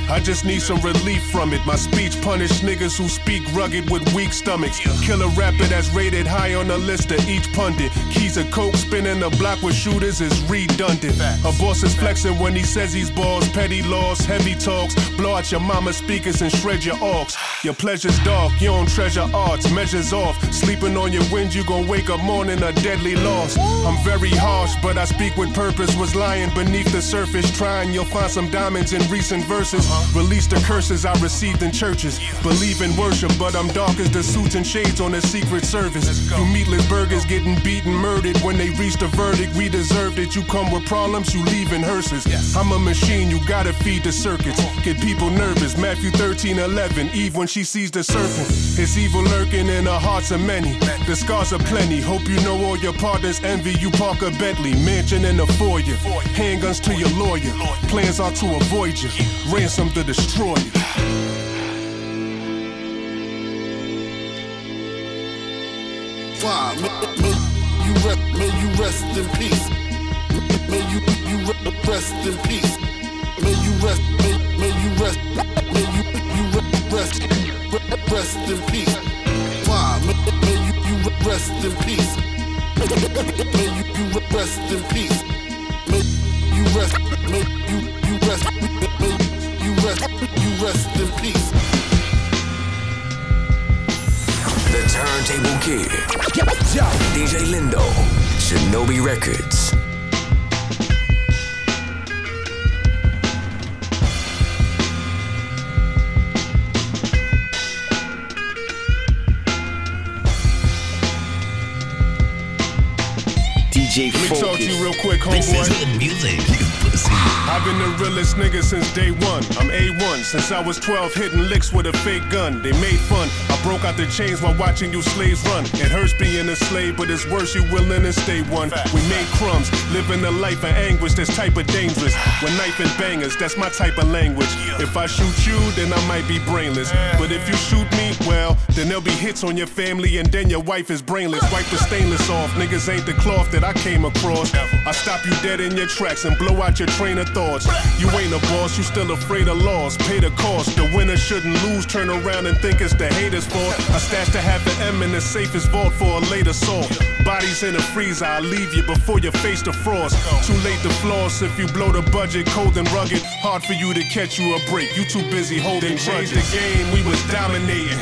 S14: I just need some relief from it. My speech punish niggas who speak rugged with weak stomachs. Killer rapper that's rated high on the list of each pundit. Keys of coke spinning the block with shooters is redundant. A boss is flexing when he says he's balls. Petty laws, heavy talks. Blow out your mama's speakers and shred your aux. Your pleasure's dark, you don't treasure arts. Measures off. Sleeping on your wind, you gon' wake up morning a deadly loss. I'm very harsh, but I speak with purpose. Was lying beneath the surface, trying. You'll find some diamonds in recent verses. Release the curses I received in churches. Believe in worship, but I'm dark as the suits and shades on the Secret Service. You meatless burgers getting beaten, murdered when they reach the verdict. We deserved it. You come with problems, you leave in hearses. I'm a machine, you gotta feed the circuits. Get people nervous. Matthew 13, 11. Eve when she sees the serpent. It's evil lurking in the hearts of many. The scars are plenty. Hope you know all your partners envy you. Parker Bentley, mansion in the foyer. Handguns to your lawyer. Plans are to avoid you. Ransom to destroy you.
S25: Why? May, may you rest, may you rest in peace. May you you rest in peace. May you rest, may, may you rest, may you you rest, rest in peace. Why? May, may you you rest in peace. May you you rest in peace. May you rest, may you rest, you rest, you rest in peace.
S3: The Turntable Kid. DJ Lindo. Shinobi Recordz.
S14: Let
S31: DJ
S14: me talk to you real quick, homeboy.
S1: This is hood music, you pussy.
S14: I've been the realest nigga since day one. I'm A1 since I was 12, hitting licks with a fake gun. They made fun. I broke out the chains while watching you slaves run. It hurts being a slave, but it's worse you willing to stay one. We made crumbs, living a life of anguish that's type of dangerous. When knifing bangers, that's my type of language. If I shoot you, then I might be brainless. But if you shoot me, well, then there'll be hits on your family, and then your wife is brainless. Wipe the stainless off. Niggas ain't the cloth that I came across. I stop you dead in your tracks and blow out your train of thoughts. You ain't a boss, you still afraid of loss. Pay the cost. The winner shouldn't lose. Turn around and think it's the haters' fault. I stashed a half an M in the safest vault for a later salt. Bodies in the freezer, I leave you before you face the frost. Too late to floss if you blow the budget, cold and rugged. Hard for you to catch you a break. You too busy holding Change the game, we was dominating.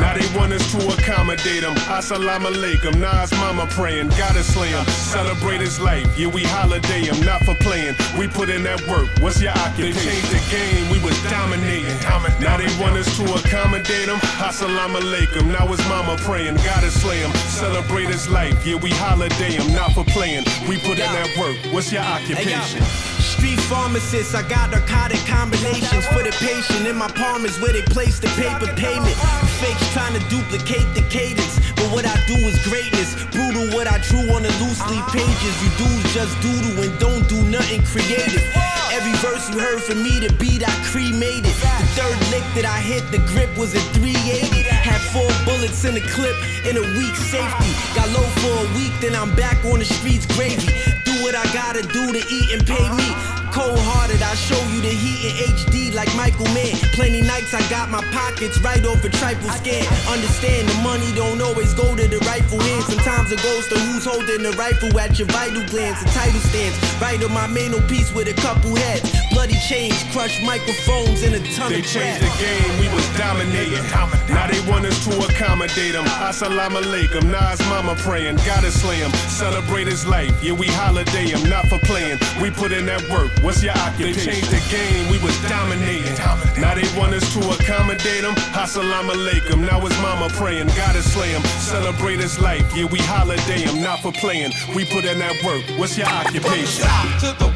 S14: Now they want us to accommodate them. Assalamu alaikum, Nas mama praying, gotta slay him. Celebrate his life, yeah, we holiday him, not for playing. We put in that work, what's your occupation? They changed the game, we was dominating. Now they want us to accommodate him. Assalamu alaikum, now his mama praying, gotta slay him. Celebrate his life, yeah, we holiday him, not for playing. We put in that work, what's your occupation?
S24: Street pharmacist, I got narcotic combinations for the patient. In my palm is where they place the paper payment. Fakes trying to duplicate the cadence, but what I do is greatness. Brutal what I drew on the loose leaf uh-huh. pages. You dudes just doodle and don't do nothing creative. Every verse you heard from me, the beat I cremated. The third lick that I hit, the grip was a 380. Had four bullets in the clip in a week uh-huh. safety. Got low for a week, then I'm back on the streets gravy. Do what I gotta do to eat and pay me. Uh-huh. Cold hearted, I show you the heat in HD like Michael Mann. Plenty nights I got my pockets right off a triple scan. Understand the money don't always go to the rightful hand. Sometimes it goes to who's holding the rifle at your vital glands. The title stands right on my main piece with a couple heads. Bloody chains, crushed microphones in a ton
S14: They
S24: of
S14: changed the game, we was dominating. Now they want us to accommodate them. Assalamu alaikum, Nas mama praying, gotta slay him. Celebrate his life, yeah, we holiday him, not for playing. We put in that work, what's your occupation? They changed the game, we was dominating. Now they want us to accommodate him. Assalamu alaikum, now his mama praying, gotta slay him. Celebrate his life, yeah, we holiday I'm not for playing. We put in that work, what's your occupation?
S11: to the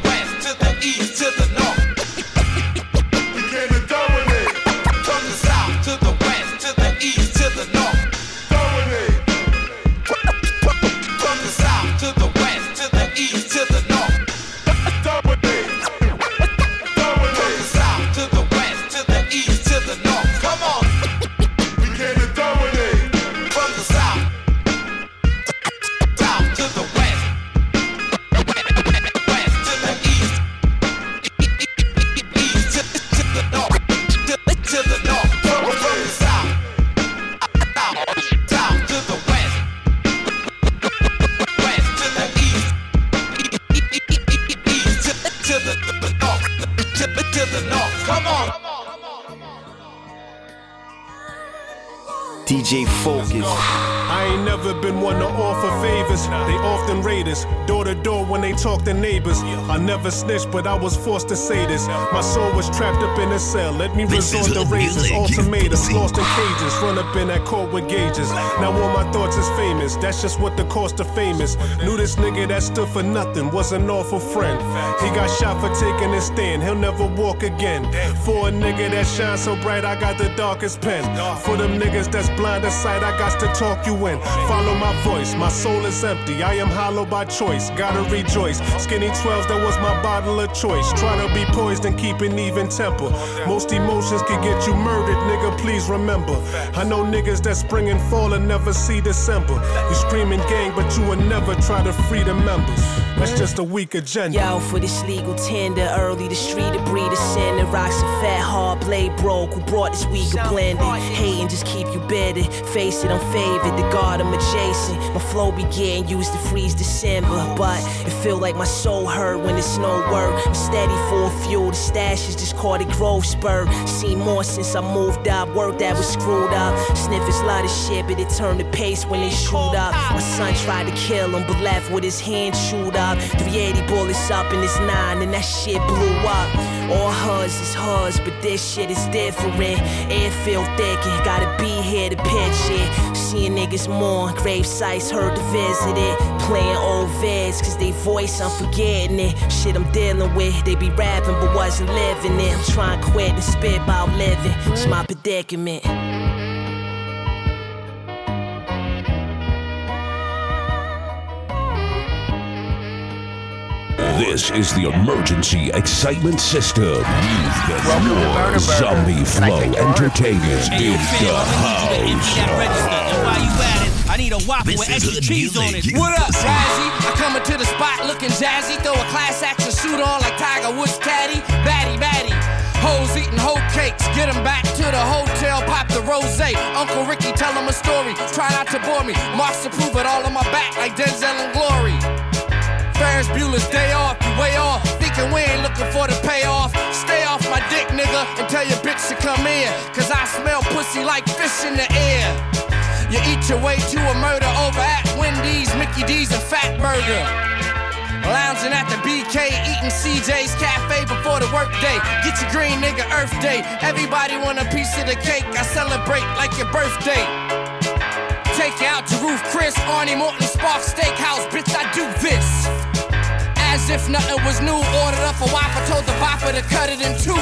S14: never snitched, but I was forced to say this. My soul was trapped up in a cell. Let me
S32: This
S14: resort to razors, ultimatums, lost in cages. Run up in that court with gauges. Now all my thoughts is famous. That's just what the cost the famous. Knew this nigga that stood for nothing was an awful friend. He got shot for taking his stand. He'll never walk again. For a nigga that shines so bright, I got the darkest pen. For them niggas that's blind to sight, I got to talk you in. Follow my voice. My soul is empty. I am hollow by choice. Gotta rejoice. Skinny 12s, that was my bottle of choice. Try to be poised and keep an even temper. Most emotions can get you murdered, nigga. Please remember. I know niggas that spring and fall and never see December. You screaming gang, but you will never try to free the members. That's just a weak agenda.
S19: Yo, for this legal tender, early the street to breed a sin and rocks a fat hard blade broke. Who brought this weaker blended? Hating just keep you better. Face it, I'm favored. The god I'm adjacent. My flow began used to freeze December, but it feel like my soul hurt when it's no work. I'm steady for fuel. The stash is just caught a growth spurt. Seen more since I moved up. Work that was screwed up. Sniffers lot of shit, but it turned the pace when they shoot up. My son tried to kill him, but left with his hand chewed up. 380 bullets up in his nine, and that shit blew up. All hers is hers, but this shit is different. Air feel thick, and gotta be here to pitch it. Seeing niggas more, grave sites heard to visit it. Playing old vids, cause they voice, I'm forgetting it. Shit I'm dealing with, they be rapping, but wasn't living it. I'm trying to quit and spit about living. It's my predicament.
S33: This is the emergency excitement system. You've got more zombie flow entertainment in the house.
S1: While you at it, I need a whopper
S33: This
S1: with extra cheese on it.
S33: music.
S1: What up, Jazzy? I come into the spot looking jazzy, throw a class action suit on like Tiger Woods caddy. Batty, batty. Hoes eating whole cakes, get 'em back to the hotel, pop the rose. Uncle Ricky tell 'em a story, try not to bore me. Marks to prove it all on my back like Denzel and Glory. Ferris Bueller's day off, you way off. Thinking we ain't looking for the payoff. Stay off my dick, nigga, and tell your bitch to come in. Cause I smell pussy like fish in the air. You eat your way to a murder over at Wendy's, Mickey D's, and Fat Burger. Lounging at the BK, eating CJ's Cafe before the workday. Get your green nigga Earth Day. Everybody want a piece of the cake. I celebrate like your birthday. Take you out to Ruth's Chris, Arnie Morton, Spark Steakhouse. Bitch, I do this. As if nothing was new. Ordered up a whopper, told the bopper to cut it in two.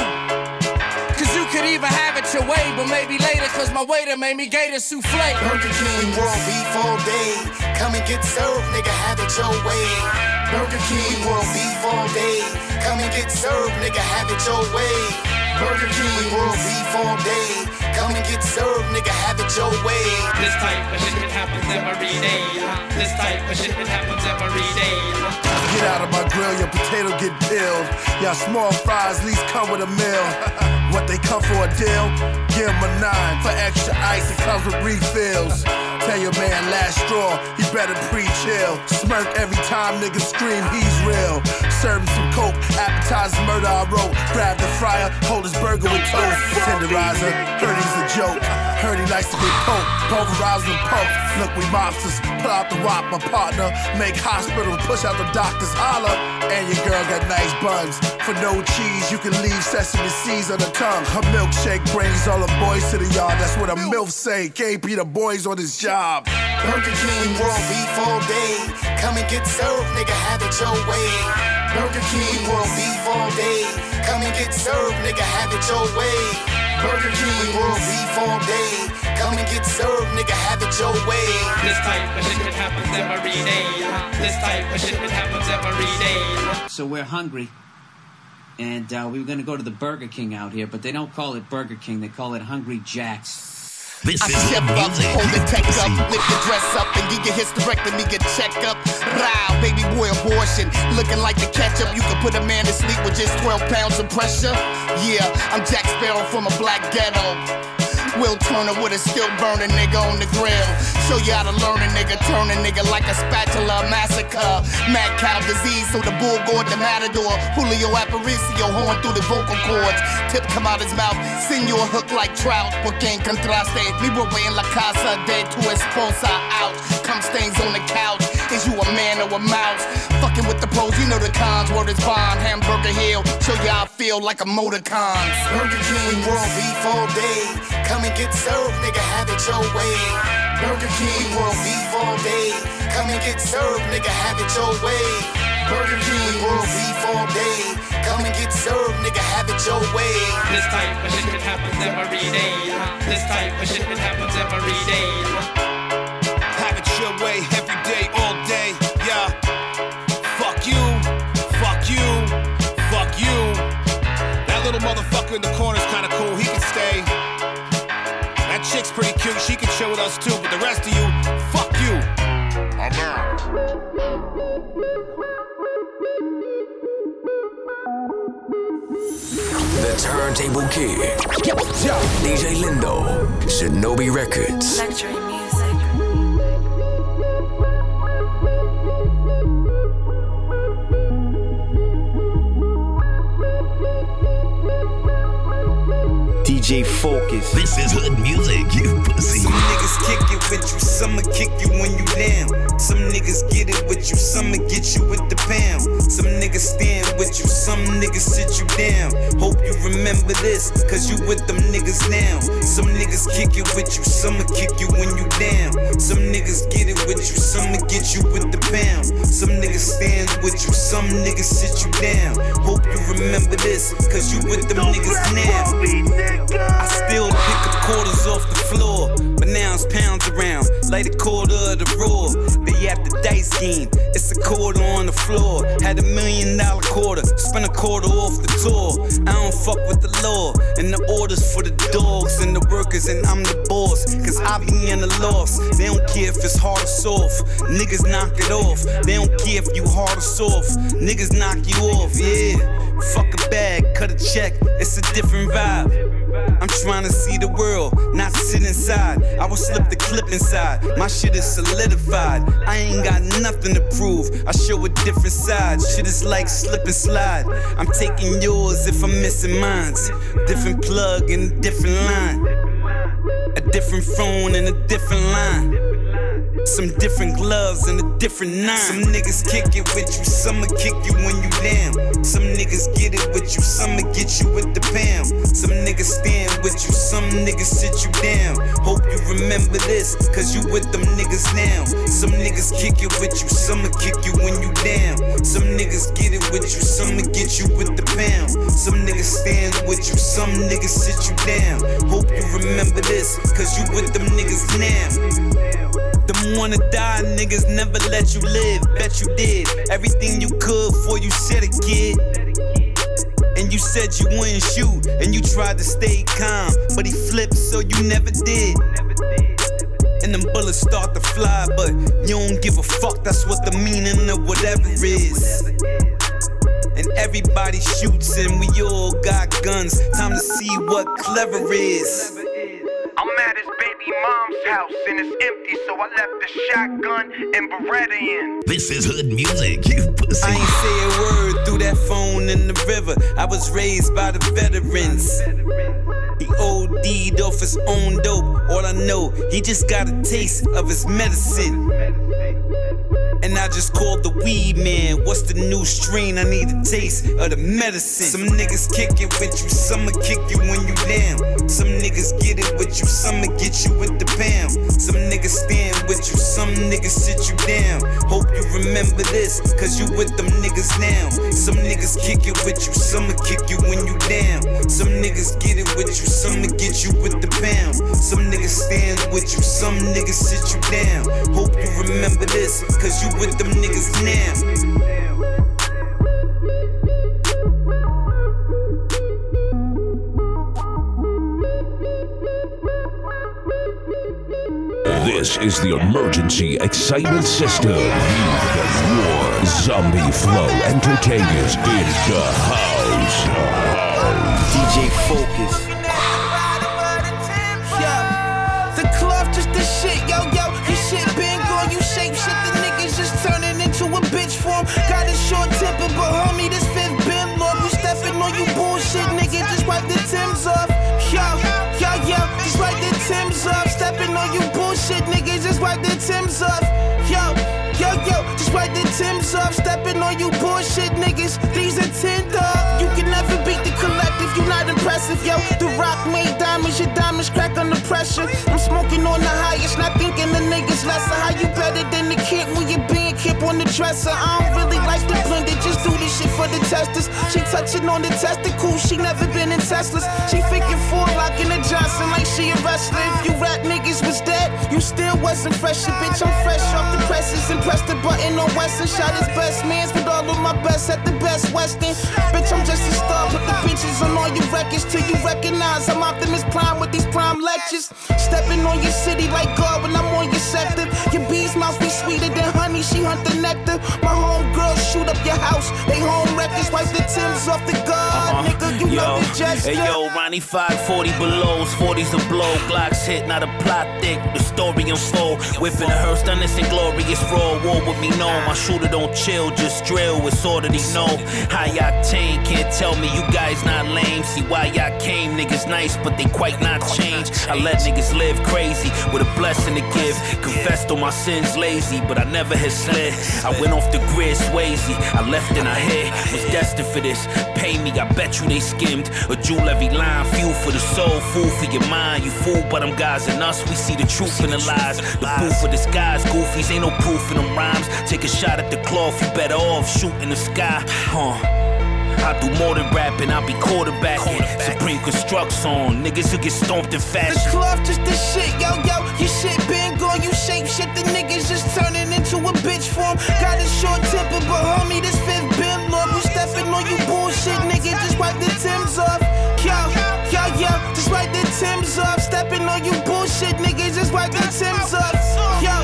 S1: Cause you could even have it your way, but maybe later, cause my waiter made me gator souffle.
S34: Burger King world beef all day. Come and get served, nigga, have it your way. Burger King world beef all day. Come and get served, nigga, have it your way. Burger King world beef all day. Come and get served, nigga, have it your way.
S35: This type of shit that happens every day. This type of shit that happens every day.
S36: Get out of my grill, your potato get peeled. Y'all small fries, least come with a meal. What they come for a deal? Give 'em a nine. For extra ice, it comes with refills. Tell your man last straw, he better pre-chill. Smirk every time niggas scream he's real. Serve him some coke, appetizer murder I wrote. Grab the fryer, hold his burger with toast. Tenderizer, heard he's a joke. Heard he likes to get poked, pulverized and poked. Look, we mobsters, pull out the wop, my partner. Make hospitals, push out the doctors, holler. And your girl got nice buns. For no cheese, you can leave sesame seeds on the tongue. Her milkshake brings all the boys to the yard. That's what a MILF say. KP the boys on his job.
S34: Burger King world beef all day. Come and get served, nigga, have it your way. Burger King world beef all day. Come and get served, nigga, have it your way. Burger King world beef all day. Come and get served, nigga, have it your way.
S35: This type of shit that happens every day. Uh-huh. This type of shit that happens every day. Uh-huh.
S37: So we're hungry. And uh, we were going to go to the Burger King out here, but they don't call it Burger King, they call it Hungry Jack's.
S32: This
S34: I
S32: is
S34: step up, hold the tech up, lift the dress up, and get your hysterectomy, get check up. Wow, baby boy abortion, looking like the ketchup. You can put a man to sleep with just 12 pounds of pressure. Yeah, I'm Jack Sparrow from a black ghetto.
S38: Will Turner with a still burning nigga on the grill. Show you how to learn a nigga, turn a nigga like a spatula massacre. Mad cow disease, so the bull gored the matador. Julio Aparicio horn through the vocal cords. Tip come out his mouth, a hook like trout. Porque en contraste, mi en la casa de tu esposa out. Come stains on the couch. Is you a man or a mouse? Fucking with the pros, you know the cons. Word is bond. Hamburger Hill, show you how I feel like a motor con. Burger King, world beef all day. Come and get served, nigga, have it your way. Burger King, world beef all day. Come and get served, nigga, have it your way. Burger King, world beef all day. Come and get served, nigga, have it your way.
S35: This type of shit that happens every day. This type of shit that happens every day.
S39: Have it your way in the corner's kinda cool, he can stay. That chick's pretty cute, she can chill with us too, but the rest of you, fuck you. I'm out.
S3: The Turntable Kid. DJ Lindo. Shinobi Recordz.
S20: DJ Focuz.
S1: This is hood music, you pussy.
S40: Some niggas kick it with you, some kick you when you down. Some niggas get it with you, some get you with the pound. Some niggas stand with you, some niggas sit you down. Hope you remember this, cause you with them niggas now. Some niggas kick it with you, some kick you when you down. Some niggas get it with you, some get you with the pound. Some niggas stand with you, some niggas sit you down. Hope you remember this, cause you with them niggas now. I still pick up quarters off the floor, but now it's pounds around. Lay the quarter of the. Be at the dice game, it's a quarter on the floor. Had a million dollar quarter, spent a quarter off the tour. I don't fuck with the law, and the orders for the dogs and the workers, and I'm the boss. Cause I be in the loss. They don't care if it's hard or soft. Niggas knock it off. They don't care if you hard or soft. Niggas knock you off, yeah. Fuck a bag, cut a check, it's a different vibe. I'm trying to see the world, not sit inside. I will slip the clip inside. My shit is solidified. I ain't got nothing to prove. I show a different side. Shit is like slip and slide. I'm taking yours if I'm missing mines. Different plug and a different line. A different phone and a different line. Some different gloves and a different nine. Some niggas kick it with you, some kick you when you down. Some niggas get it with you, some get you with the pound. Some niggas stand with you, some niggas sit you down. Hope you remember this, cause you with them niggas now. Some niggas kick it with you, some kick you when you down. Some niggas get it with you, some get you with the pound. Some niggas stand with you, some niggas sit you down. Hope you remember this, cause you with them niggas now. Them wanna die niggas never let you live. Bet you did everything you could before you said it, kid. And you said you wouldn't shoot, and you tried to stay calm, but he flipped, so you never did. And them bullets start to fly, but you don't give a fuck. That's what the meaning of whatever is. And everybody shoots, and we all got guns. Time to see what clever is.
S41: Mom's house and it's empty, so I left the shotgun and Beretta in.
S1: This is hood music, you pussy.
S40: I ain't say a word through that phone in the river. I was raised by the veterans. He OD'd off his own dope. All I know, he just got a taste of his medicine. And I just called the weed man. What's the new strain? I need a taste of the medicine. Some niggas kick it with you, some kick you when you down. Some niggas get it with you, some get you with the pound. Some niggas stand with you, some niggas sit you down. Hope you remember this, cause you with them niggas now. Some niggas kick it with you, some kick you when you down. Some niggas get it with you, some get you with the pound. Some niggas stand with you, some niggas sit you down. Hope you remember this, cause you with them niggas now.
S33: This is the emergency excitement system. The War Zombie Flow Entertainers in the house.
S20: DJ Focuz. A bitch form. Got a short temper, but homie, this fifth been long. We stepping on you bullshit, nigga. Just wipe the Timbs off. Yo, yo, yo. Just wipe the Timbs off. Stepping on you bullshit, nigga. Just wipe the Timbs off. Yo, yo, yo. Just wipe the Timbs off. Stepping on you bullshit, niggas. These are ten dog. You can never beat the collective. You not impressive, yo. The rock made diamonds. Your diamonds crack under pressure. I'm smoking on the dresser? I don't really like the blender. Just do this shit for the testers. She touching on the testicles. She never been in Teslas. She faking four locking the Johnson like she a wrestler. If you rap niggas was dead, you still wasn't fresh. Bitch, I'm fresh off the presses and press the button on Western. Shot his best mans with all of my best at the best Western. Bitch, I'm just a star. Put the bitches on all your records till you recognize I'm Optimus Prime with these prime lectures. Stepping on your city like God when I'm on your sector. Your bees mouth be sweeter than honey. She hunt the nectar. My homegirls shoot up your house. They home records wipe the off the guard. Uh-huh. Nigga, you know the gesture.
S29: Hey yo, Ronnie 540 belows, 40s a blow, Glocks hit, not a plot thick. The story unfold. Whipping a hearse, done this inglorious raw war with me known. My shooter don't chill, just drill, it's already known. High octane, can't tell me you guys not lame. See why y'all came, niggas nice, but they quite not changed. I let niggas live crazy with a blessing to give. Confessed on my sins lazy, but I never had slid. I went off the grid, Swayze. I left and I hit. Was destined for this. Pay me, I bet you they skimmed. A jewel every line, fuel for the soul, fool for your mind. You fool, but them guys and us, we see the truth in the lies. The proof of disguise, goofies, ain't no proof in them rhymes. Take a shot at the cloth, you better off shooting the sky. Huh. I do more than rapping, I be quarterbacking. Supreme constructs on, niggas who get stomped in fashion.
S20: The cloth just the shit, yo, yo. Your shit been gone, you shape shit. The niggas just turning into a bitch form. Got a short temper, but homie, this fifth on you bullshit, nigga. Just wipe the Timbs off. Yo, yo, yo. Just wipe the Timbs off. Stepping on you bullshit, nigga. Just wipe the Timbs off. Yo,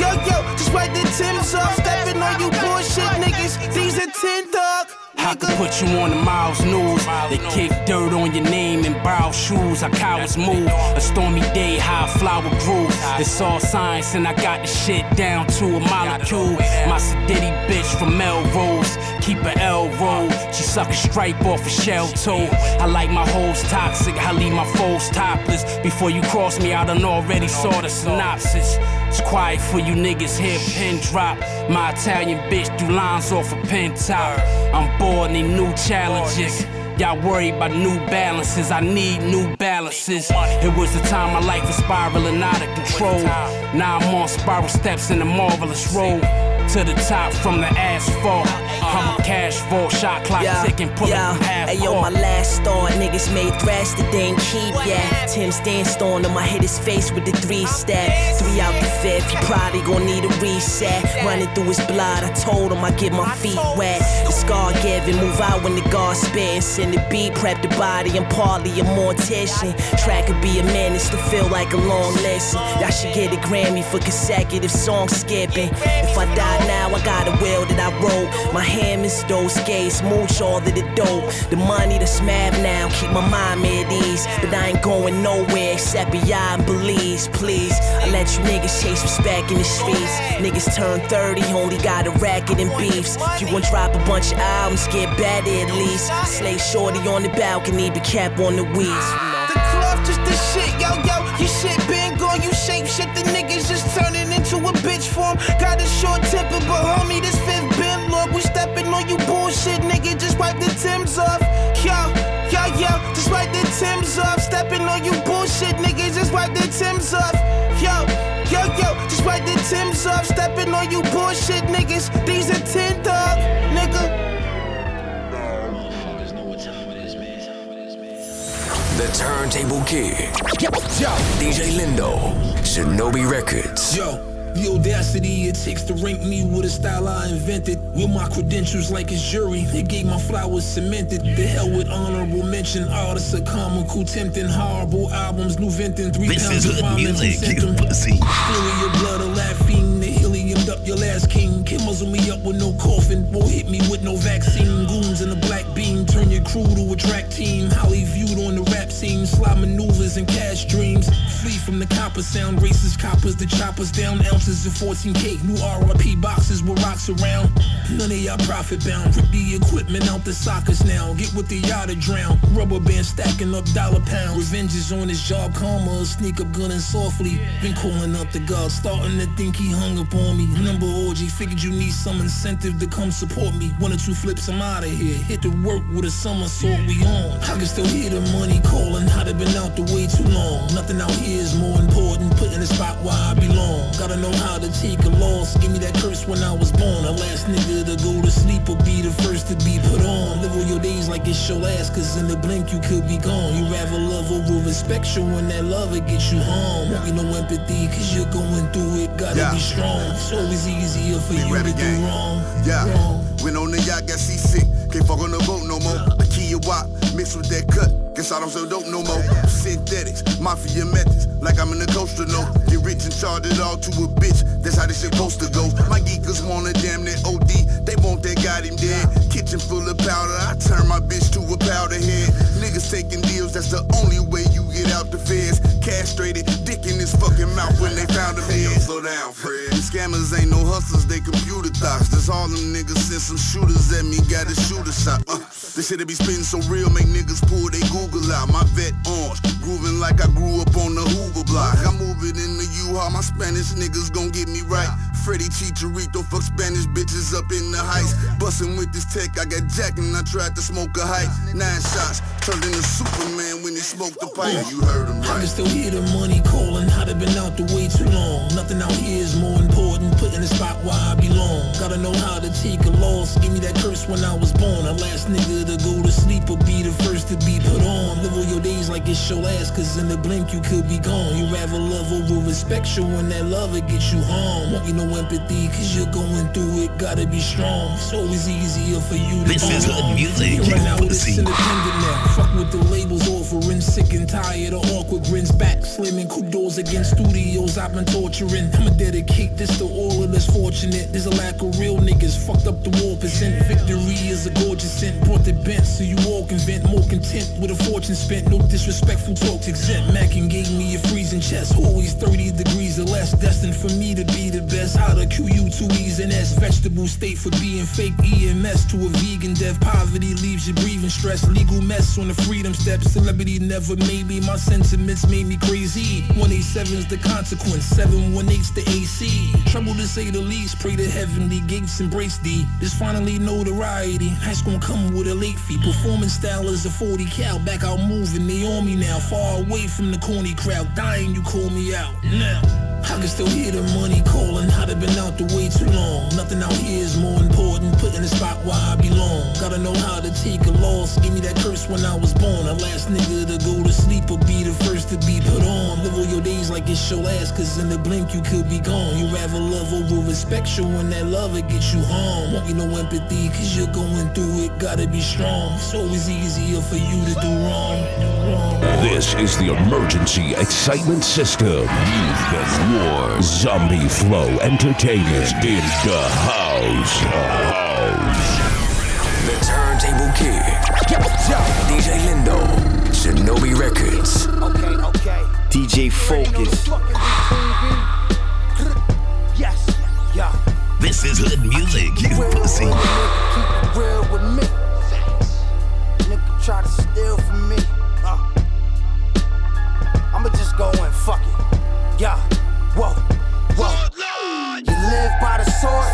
S20: yo, yo. Just wipe the Timbs off. Stepping on you bullshit, niggas. These are 10 dog.
S42: I could put you on the Miles News. They kick dirt on your name and borrow shoes. How cowards move. A stormy day, a flower grew. It's all science, and I got the shit down to a molecule. My sedity bitch from Melrose. Keep her L roll. She suck a stripe off a shell toe. I like my hoes toxic. I leave my foes topless. Before you cross me, I done already saw the synopsis. It's quiet for you niggas here, pin drop. My Italian bitch do lines off a pin top. I'm bored, need new challenges. Y'all worry about new balances, I need new balances. It was the time my life was spiraling out of control. Now I'm on spiral steps in a marvelous road. To the top from the asphalt. Uh-huh. I'm a cash vault, shot clock ticking, pulling from half
S19: Hey yo, my last star, niggas made thrash that they ain't keep, yeah. Tim danced on him, I hit his face with the three step. Three out the fifth, he probably gon' need a reset. Running through his blood, I told him I get my feet wet. The scar giving, move out when the guard spit. Send the beat, prep the body, I'm partly a mortician. Track could be a menace to feel like a long listen. Y'all should get a Grammy for consecutive song skipping. If I die now, I got a will that I wrote. My hand is those gates, mooch all of the dope. The money that's mad now, keep my mind at ease. But I ain't going nowhere except beyond Belize, please. I let you niggas chase respect in the streets. Niggas turn 30, only got a racket and beefs. If you want drop a bunch of albums, get better at least. Slay shorty on the balcony, be kept on the weeds.
S20: The cloth just the shit, yo, yo. Your shit been gone, you shape shit. The a bitch form. Got a short temper, but homie, this fifth been long. We stepping on you bullshit, nigga. Just wipe the Timbs off. Yo, yo, yo. Just wipe the Timbs off. Stepping on you bullshit, nigga. Just wipe the Timbs off. Yo, yo, yo. Just wipe the Timbs off. Stepping on you bullshit, niggas. These are 10 dog, nigga.
S3: The Turntable Kid. DJ Lindo. Shinobi Recordz.
S43: Yo, the audacity it takes to rank me with a style I invented. With my credentials like a jury, they gave my flowers cemented. The hell with honorable mention. Artists are comical, tempting, horrible albums, new venting, three
S1: This
S43: pounds
S1: is
S43: of vomit
S1: music, you pussy.
S43: Spill your blood, a laughing, the heliumed up your last king. Can muzzle me up with no coffin. Won't hit me with no vaccine. Goons in a black beam. Turn your crew to a track team. Highly viewed on the rap scene. Slide maneuvers and cash dreams. Flee from the copper sound. Racist coppers, the choppers down. Ounces of 14K. New RRP boxes with rocks around. None of y'all profit bound. Rip the equipment out the sockets now. Get with the yacht to drown. Rubber band stacking up dollar pounds. Revenge is on his job. Karma. Sneak up gunning softly. Been calling up the gods. Starting to think he hung up on me. Number orgy. Figured you need some incentive to come support me. One or two flips, I'm out of here. Hit the work with a somersault. We on. I can still hear the money calling. I'd have been out the way too long. Nothing out here is more important. Put in the spot where I belong. Gotta know how to take a loss. Give me that curse when I was born. The last nigga to go to sleep or be the first to be put on. Live all your days like it's your last. Cause in the blink you could be gone. You rather love over respect. Showing that love it gets you home. Be no empathy. Cause you're going through it. Gotta
S34: Yeah.
S43: be strong. It's always easier for you to do wrong.
S34: Yeah. Went on the yacht, got seasick. Can't fuck on the boat no more. The key of wop, mixed with that cut. Guess I don't sell dope no more. Synthetics, mafia methods, like I'm in the coaster no. Get rich and charge it all to a bitch. That's how this shit supposed to go. My geekers want a damn near OD. They want that got him dead. Kitchen full of powder. I turn my bitch to a powder head. Niggas taking deals, that's the only way you get out the feds. Castrated, dick in his fucking mouth when they found him dead. Slow down, Fred. The scammers ain't no hustlers, they computer thoughts. That's all them niggas send some shooters at me, got a shooter shot. Uh, this shit be spitting so real, make niggas pull they Google out. My vet orange, grooving like I grew up on the Hoover block. I move it in the U-Haul, my Spanish niggas gon' get me right. Freddie Chicharito, fuck Spanish bitches up in the heights. Bustin' with this tech, I got jack and I tried to smoke a height. Nine shots, turned into Superman when he smoked the pipe. You heard him right.
S43: I
S34: right.
S43: can still hear the money calling. I'd have been out the way too long. Nothing out here is more important. Put in the spot where I belong. Gotta know how to take a loss. Give me that curse when I was born. The last nigga to go to sleep or be the first to be put on. Live all your days like it's your last. Cause in the blink you could be gone. You rather love over respect. you when that love it gets you home. Want you no empathy. Cause you're going through it. Gotta be strong. It's always easier for you to
S1: This is hood
S43: on.
S1: music,
S43: right now it's independent now. Fuck with the labels offering. Sick and tired of awkward grins. Back slimming. Kudos against studios I've been torturing. I'ma dedicate this to all of us fortunate. There's a lack of real niggas. Fucked up the war percent. Victory is a gorgeous scent. Brought the bent so you all can vent. More content with a fortune spent. No disrespectful talks exempt. Mackin gave me a freezing chest. Always 30 degrees or less. Destined for me to be the best. How to QU two E's and S. Vegetable state for being fake EMS to a vegan death. Poverty leaves you breathing stress. Legal mess on the freedom steps. Celebrity never made me. My sentiments made me crazy. 187's the consequence. 718's the AC. Trouble to say the least. Pray the heavenly gates embrace thee. This finally notoriety. That's gonna come with a late fee. Performance style is a 40 cal. Back out moving. They on me now. Far away from the corny crowd. Dying, you call me out. Now. I can still hear the money calling. I'd have been out the way too long. Nothing out here is more important. Put in the spot where I belong. Gotta know how to take a loss. Give me that curse when I was born. The last nigga to go to sleep or be the first to be put on. Live all your days like it's your last. Cause in the blink you could be gone. You rather love over respect. Showing that love it gets you home. Want you no empathy. Cause you're going through it. Gotta be strong. It's always easier for you to do wrong. wrong.
S33: This is the emergency excitement system. You've been warned. Zombie Flow Entertainment in the house.
S3: The Turntable Kid. DJ Lindo. Shinobi Recordz.
S23: Okay, okay. DJ Focuz. Yes, yeah.
S1: This is hood music, you pussy.
S23: Keep it real with me. Nigga try to steal from me. Uh. I'ma just go and fuck it. Yeah, whoa, whoa. You live by the sword,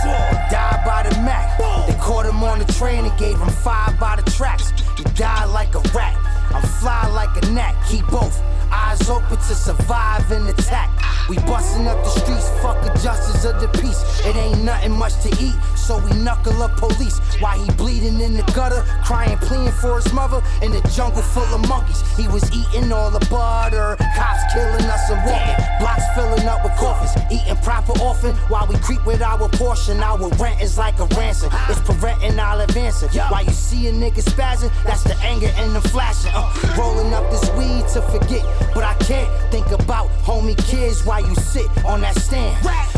S23: die by the Mac. They caught him on the train and gave him five by the tracks. He died like a rat. I'm fly like a gnat. Keep both eyes open to survive an attack. We busting up the streets, fuck the justice of the peace. It ain't nothing much to eat, so we knuckle up police. While he bleeding in the gutter, crying, pleading for his mother in the jungle full of monkeys. He was eating all the butter, cops killing us and walking, blocks filling up with coffins, eating proper often while we creep with our portion. Our rent is like a ransom, it's preventing all advancing. While you see a nigga spazzing, that's the anger and the flashing. Uh, rolling up this weed to forget, but I can't think about homie kids while you sit on that stand.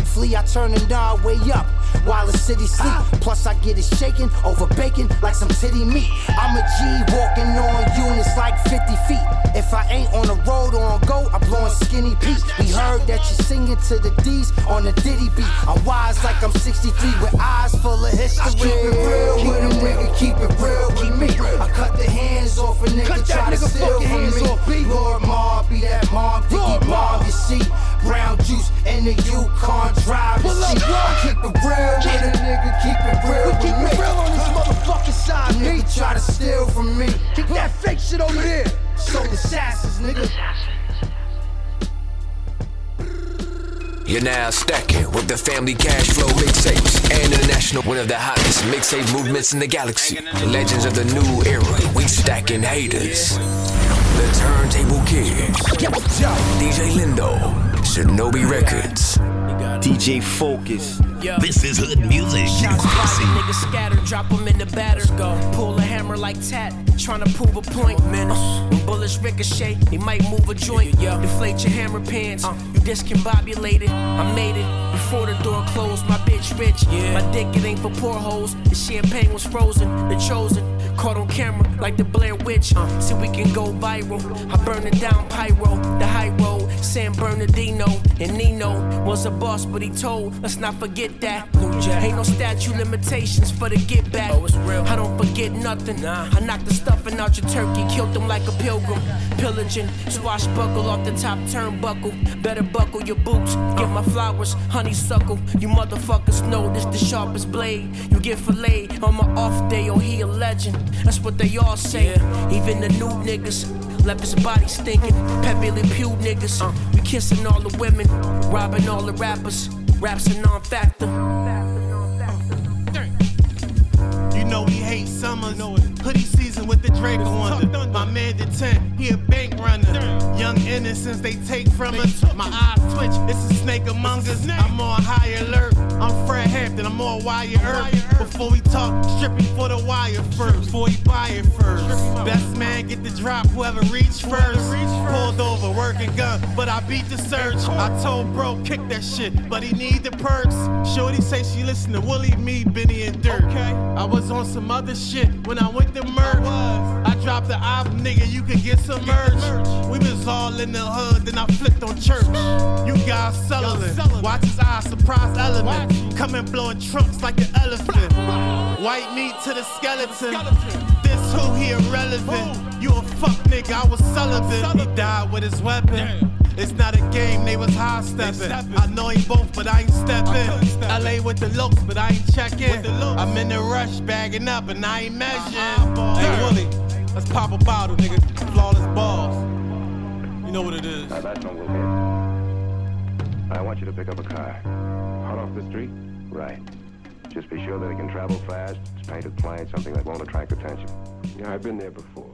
S23: flee, I turn the nod way up city sleep. Plus, I get it shaking over bacon like some titty meat. I'm a G walking on units like 50 feet. If I ain't on the road or on go, I'm blowing skinny Pete. We heard that you singing to the D's on the Diddy beat. I'm wise like I'm 63 with eyes full of history. I keep it real with a nigga, keep it real with me. I cut the hands off a nigga, try to steal from me. Lord Mar, be that mom, diggy Mar, you see. Brown juice in the Yukon drive.
S12: Pull up,
S23: see. I keep it real with a nigga, keep it real
S12: We
S23: with
S12: keep
S23: me.
S12: it real on this motherfucking side,
S23: Nigga
S12: nigga.
S23: try to steal from me.
S12: Keep that fake shit over there.
S23: Soul assassins, nigga.
S3: You're now stacking with the Family Cash Flow mixtapes and international one of the hottest mixtape movements in the galaxy. Legends of the new era. We stacking haters. The Turntable Kids. DJ Lindo. Shinobi Recordz.
S11: DJ Focuz.
S1: This is hood music. You
S12: Shots fired, niggas scatter, drop them in the batter. Go. Pull a hammer like tat, tryna prove a point. Menace. Uh, when bullets ricochet, they might move a joint. Yo. Deflate your hammer pants, uh. you discombobulated. I made it before the door closed. My bitch rich, my dick it ain't for poor hoes. The champagne was frozen, the chosen. Caught on camera like the Blair Witch. Uh, see we can go viral. I burn it down pyro, the high road. San Bernardino and Nino was a boss, but he told, let's not forget that. Ain't no statute limitations for the get back. Oh, it's real. I don't forget nothing. I knocked the stuffing out your turkey, killed them like a pilgrim. Pillaging, swashbuckle off the top turnbuckle. Better buckle your boots, get my flowers, honeysuckle. You motherfuckers know this the sharpest blade. You get filleted on my off day, or he a legend. That's what they all say. Even the new niggas left his body stinking. Pepe Le Pew niggas, uh. we kissing all the women, robbing all the rappers. Raps a non-factor.
S13: You know he hates summers. Hoodie season with the Draco under. My man the 10, he a bank runner. Young innocence they take from us. My eyes twitch, it's a snake among us. I'm on high alert. I'm Fred Hampton, I'm on wire earth. Before we talk, stripping for the wire first. Before he buy it first. Best man get the drop, whoever reach first. Pulled working gun, but I beat the search. I told bro, kick that shit, but he need the perks. Shorty say she listen to Willie, me, Benny, and Dirt. I was on some other shit when I went to merch. I dropped the album, nigga, you could get some merch. We was all in the hood, then I flipped on church. You guys Sullivan, watch his eyes, surprise element. Come and blowing trunks like an elephant. White meat to the skeleton. This who he irrelevant. You a fuck nigga, I was Sullivan. He died with his weapon. It's not a game, they was high stepping. I know he both, but I ain't stepping. LA with the looks, but I ain't checking. I'm in the rush, bagging up, and I ain't measuring. Hey, Willie, let's pop a bottle, nigga. Flawless balls. You know what it is.
S44: Now that's when we'll hit. I want you to pick up a car. Hot off the street? Right. Just be sure that it can travel fast. It's painted plain, something that won't attract attention. Yeah, I've been there before.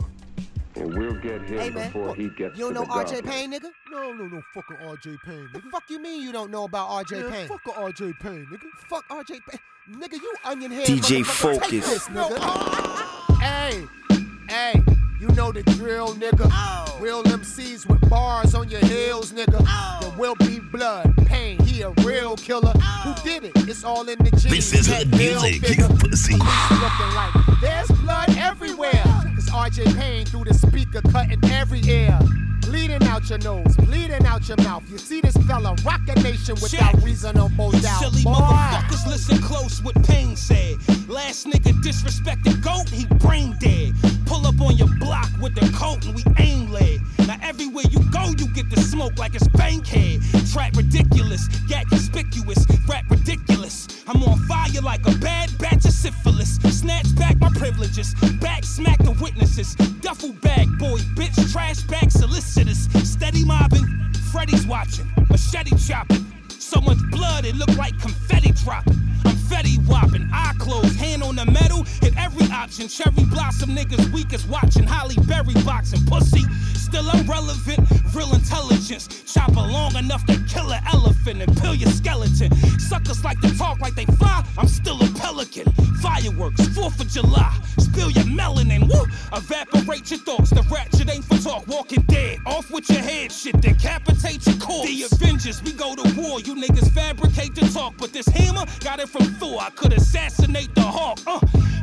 S44: And we'll get him
S45: Hey, man,
S44: before
S45: what,
S44: he gets
S45: You don't
S44: to
S45: know RJ
S44: dog.
S45: Payne, nigga? No, no, no, fucking RJ Payne, nigga. The fuck you mean you don't know about RJ Man, Payne? fuck RJ Payne, nigga. Fuck RJ Payne. Nigga, you onion head.
S11: DJ
S45: motherfucker. Take
S11: Focuz.
S45: this, nigga. hey, hey, you know the drill, nigga. Oh. Real MCs with bars on your heels, nigga. Oh. There will be blood, pain. He a real killer. Oh. Who did it? It's all in the genes.
S1: This is
S45: That
S1: hood music, you pussy.
S45: Looking like there's blood everywhere. RJ Payne through the speaker cutting every ear. Bleeding out your nose, bleeding out your mouth. You see this fella rock a nation without
S46: Check.
S45: reasonable doubt.
S46: Silly
S45: Boy.
S46: motherfuckers, listen close what Payne said. Last nigga disrespected GOAT, he brain dead. Pull up on your block with the coat and we aim lead. Now everywhere you go, you get the smoke like it's Bankhead. Trap ridiculous, get conspicuous, rap ridiculous. I'm on fire like a bad batch of syphilis. Snatch back my privileges, back smack the witnesses. Duffel bag boy, bitch, trash bag solicitous. Steady mobbing, Freddy's watching, machete chopping. So much blood, it look like confetti dropping. I'm Fetty whopping, eye closed, hand on the metal, hit every option. Cherry blossom niggas weak as watching Halle Berry boxing. Pussy, still irrelevant, real intelligence. Chopper long enough to kill an elephant and peel your skeleton. Suckers like to talk like they fly, I'm still a pelican. Fireworks, 4th of July, spill your melanin, woo! Evaporate your thoughts, the ratchet ain't for talk, walking dead. Off off with your head shit, decapitate your corpse. The Avengers, we go to war. You niggas fabricate the talk, but this hammer got it from Thor. I could assassinate the hawk. Uh,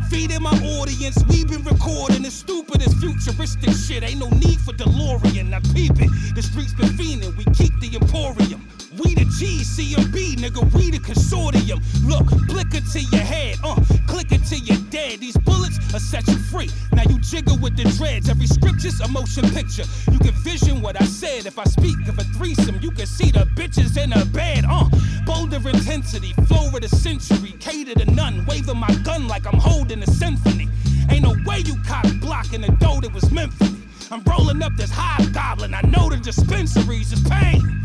S46: feeding my audience, we've been recording the stupidest futuristic shit. Ain't no need for DeLorean. Now peep it, the streets been fiending. We keep the Emporium. We the G, CMB, nigga, we the consortium. Look, blick it to your head, uh, click it till you're dead. These bullets will set you free. Now you jiggle with the dreads. Every scripture's a motion picture. You can vision what I said. If I speak of a threesome, you can see the bitches in a bed, uh. Bolder intensity, flow of the century, cater to none. Waving my gun like I'm holding a symphony. Ain't no way you caught blocking the dough that was meant for me. I'm rolling up this hobgoblin. I know the dispensaries is pain.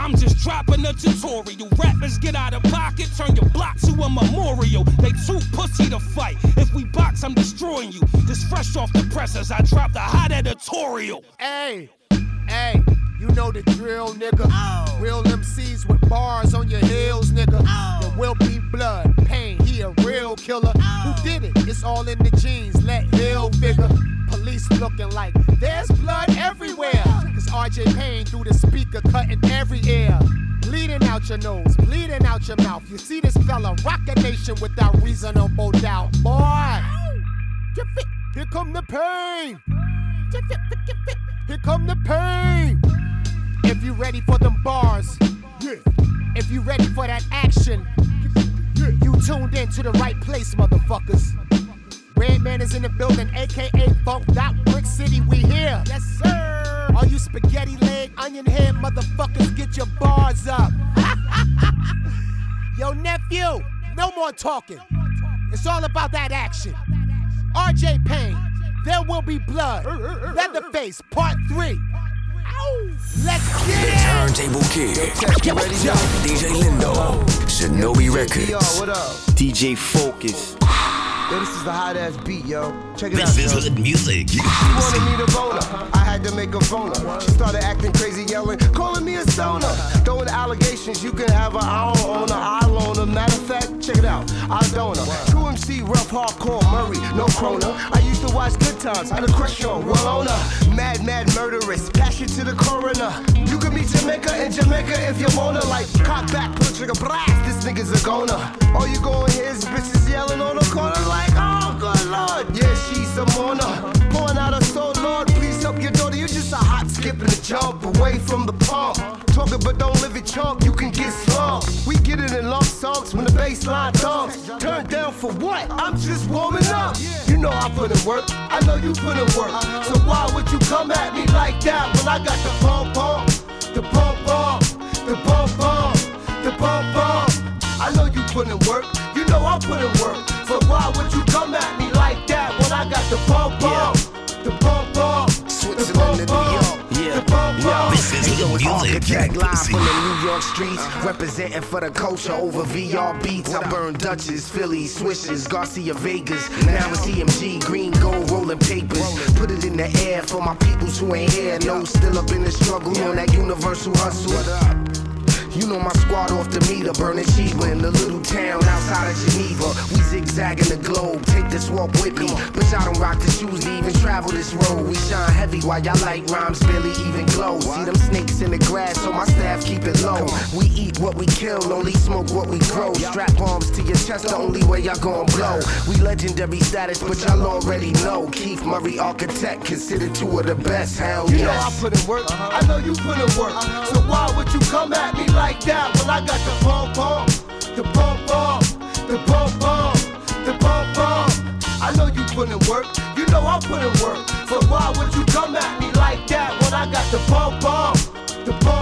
S46: I'm just dropping a tutorial. Rappers get out of pocket, turn your block to a memorial. They too pussy to fight. If we box, I'm destroying you. Just fresh off the presses, I dropped a hot editorial.
S45: Hey, hey, you know the drill, nigga. Oh. Real MCs with bars on your heels, nigga. Oh. There will be blood, pain. He a real killer. Oh. Who did it? It's all in the genes. Let Hill figure. Police looking like there's blood everywhere. Cause RJ Payne through the speaker cutting every ear. Bleeding out your nose, bleeding out your mouth. You see this fella rock a nation without reasonable doubt. Boy, here come the pain. Here come the pain. If you ready for them bars, if you ready for that action, you tuned in to the right place, motherfuckers. Redman is in the building, aka Funk Doc Brick City. We here. Yes, sir. All you spaghetti leg, onion head motherfuckers, get your bars up. Yo, nephew, no more talking. It's all about that action. RJ Payne, There Will Be Blood, Leatherface, Part 3. Let's get
S3: The
S45: it.
S3: Turntable Kid. DJ Lindo. Shinobi Recordz.
S23: Yo, what up? DJ Focuz. Yo, this is the hot ass beat, yo. Check it
S1: This
S23: out.
S1: This
S23: is
S1: hood music. You
S23: She wanted me to bone her. I had to make phone her. She started acting crazy, yelling, calling me a stoner. Throwing allegations, you can have her, I don't own her, I loan her. Matter of fact, check it out, I don't her. True MC, rough, hardcore, Murray, no crona. I used to watch Good Times, had a crush on, well on her. Mad, mad, murderous, passion to the coroner. You can meet Jamaica in Jamaica if you wanna. Like, cock back, the trigger, blast, this nigga's a goner. All you gon' hear is bitches yelling on the corner like, oh, good lord. Yeah, she's a mourner. Pouring out her soul, Lord, please help your daughter. You're just a hot skip and a jump away from the pump. Talking but don't live it chump, you can get slumped. We get it in lump songs when the bass line thumps. Turn down for what? I'm just warming up. You know I put in work, I know you put in work. So why would you come at me like that when I got the pump pump, the pump pump, the pump pump, the pump pump? I know you put in work, you know I put in work. So why would you come at me like that when I got the pump pump, the pump pump, the pump pump, the?
S1: This is
S47: Yo,
S1: hood
S47: it's
S1: music.
S47: Architect live from the New York streets, representing for the culture over VR beats. I burn Dutches, Philly, Swishes, Garcia Vegas. Now it's EMG, green gold rolling papers. Put it in the air for my peoples who ain't here. No, still up in the struggle on that universal hustle. You know my squad off the meter, burning Sheba in the little town outside of Geneva. We zigzagging the globe, take this walk with me. But y'all don't rock the shoes to even travel this road. We shine heavy while y'all light rhymes barely even glow. See them snakes in the grass, so my staff keep it low. We eat what we kill, only smoke what we grow. Strap bombs to your chest, the only way y'all gon' blow. We legendary status, but y'all already know. Keith Murray, architect, considered two of the best. Hell
S23: You know I put in work, I know you put in work. So why would you come at me like that when I got the pump pump, the pump pump, the pump pump, the pump pump? I know you put in work, you know I put in work. So why would you come at me like that when I got the pump pump, the pump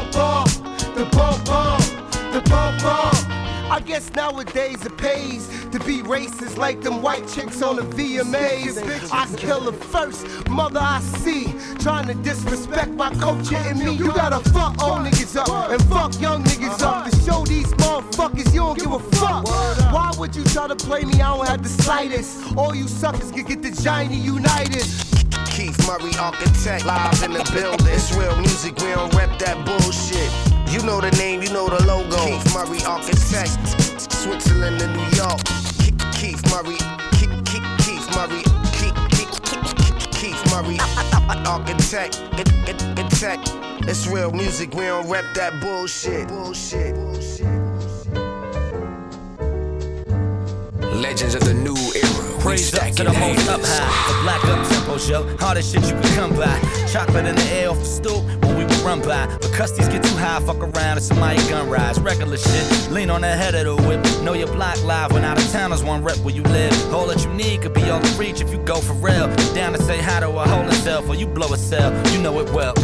S23: I guess nowadays it pays to be racist like them white chicks on the VMAs. I kill the first, mother I see. Trying to disrespect my culture and me. You gotta fuck old niggas up and fuck young niggas up to show these motherfuckers you don't give a fuck. Why would you try to play me? I don't have the slightest. All you suckers can get the giant united.
S47: Keith Murray, architect, live in the building. It's real music, we don't rep that bullshit. You know the name, you know the logo. Keith Murray, architect, Switzerland to New York. Keith Murray, Keith, Keith, Keith Murray, Keith, Keith, Keith Murray, architect, tech. It's real music, we don't rep that bullshit. Bullshit.
S3: Legends of the new era.
S29: Praise up to the most up high. The black up tempos, yo. Hardest shit you can come by. Chocolate in the air off the stoop when we would run by. But custies get too high, fuck around and somebody gun rise. Regular shit. Lean on the head of the whip. Know your block live when out of towners one rep where you live. All that you need could be all the reach if you go for real. Down to say hi to a hole in self or you blow a cell. You know it well.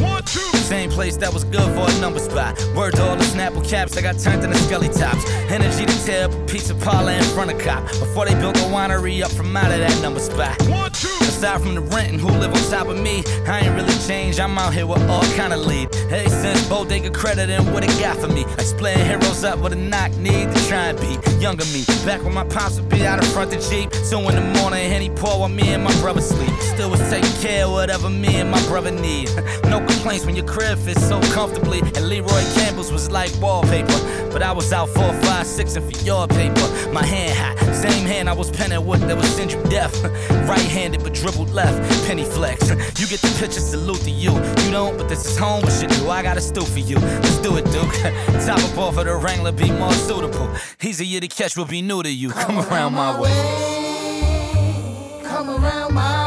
S29: Two. Same place that was good for a number spot. Word to all the Snapple caps that got turned into scully tops. Energy to tear up a pizza parlor in front of cop. Before they built a winery up from out of that number spot. One, two. Aside from the rent and who live on top of me, I ain't really changed. I'm out here with all kind of lead. Hey, since Bodega credit and what it got for me. I splitting heroes up with a knock need to try and be younger me. Back when my pops would be out in front the Jeep. So in the morning, Henny pour while me and my brother sleep. Still was taking care of whatever me and my brother need. no complaints when your crib fits so comfortably. And Leroy Campbell's was like wallpaper. But I was out four, five, six, and for your paper. My hand hot, same hand I was penning with that would send you death. right handed but dribbled left, penny flex. you get the picture, salute to you. You don't, but this is home, what you do? I got a stew for you. Let's do it, Duke. Top up off of the Wrangler, be more suitable. Easier to catch will be new to you. Come around my way.
S48: Come around my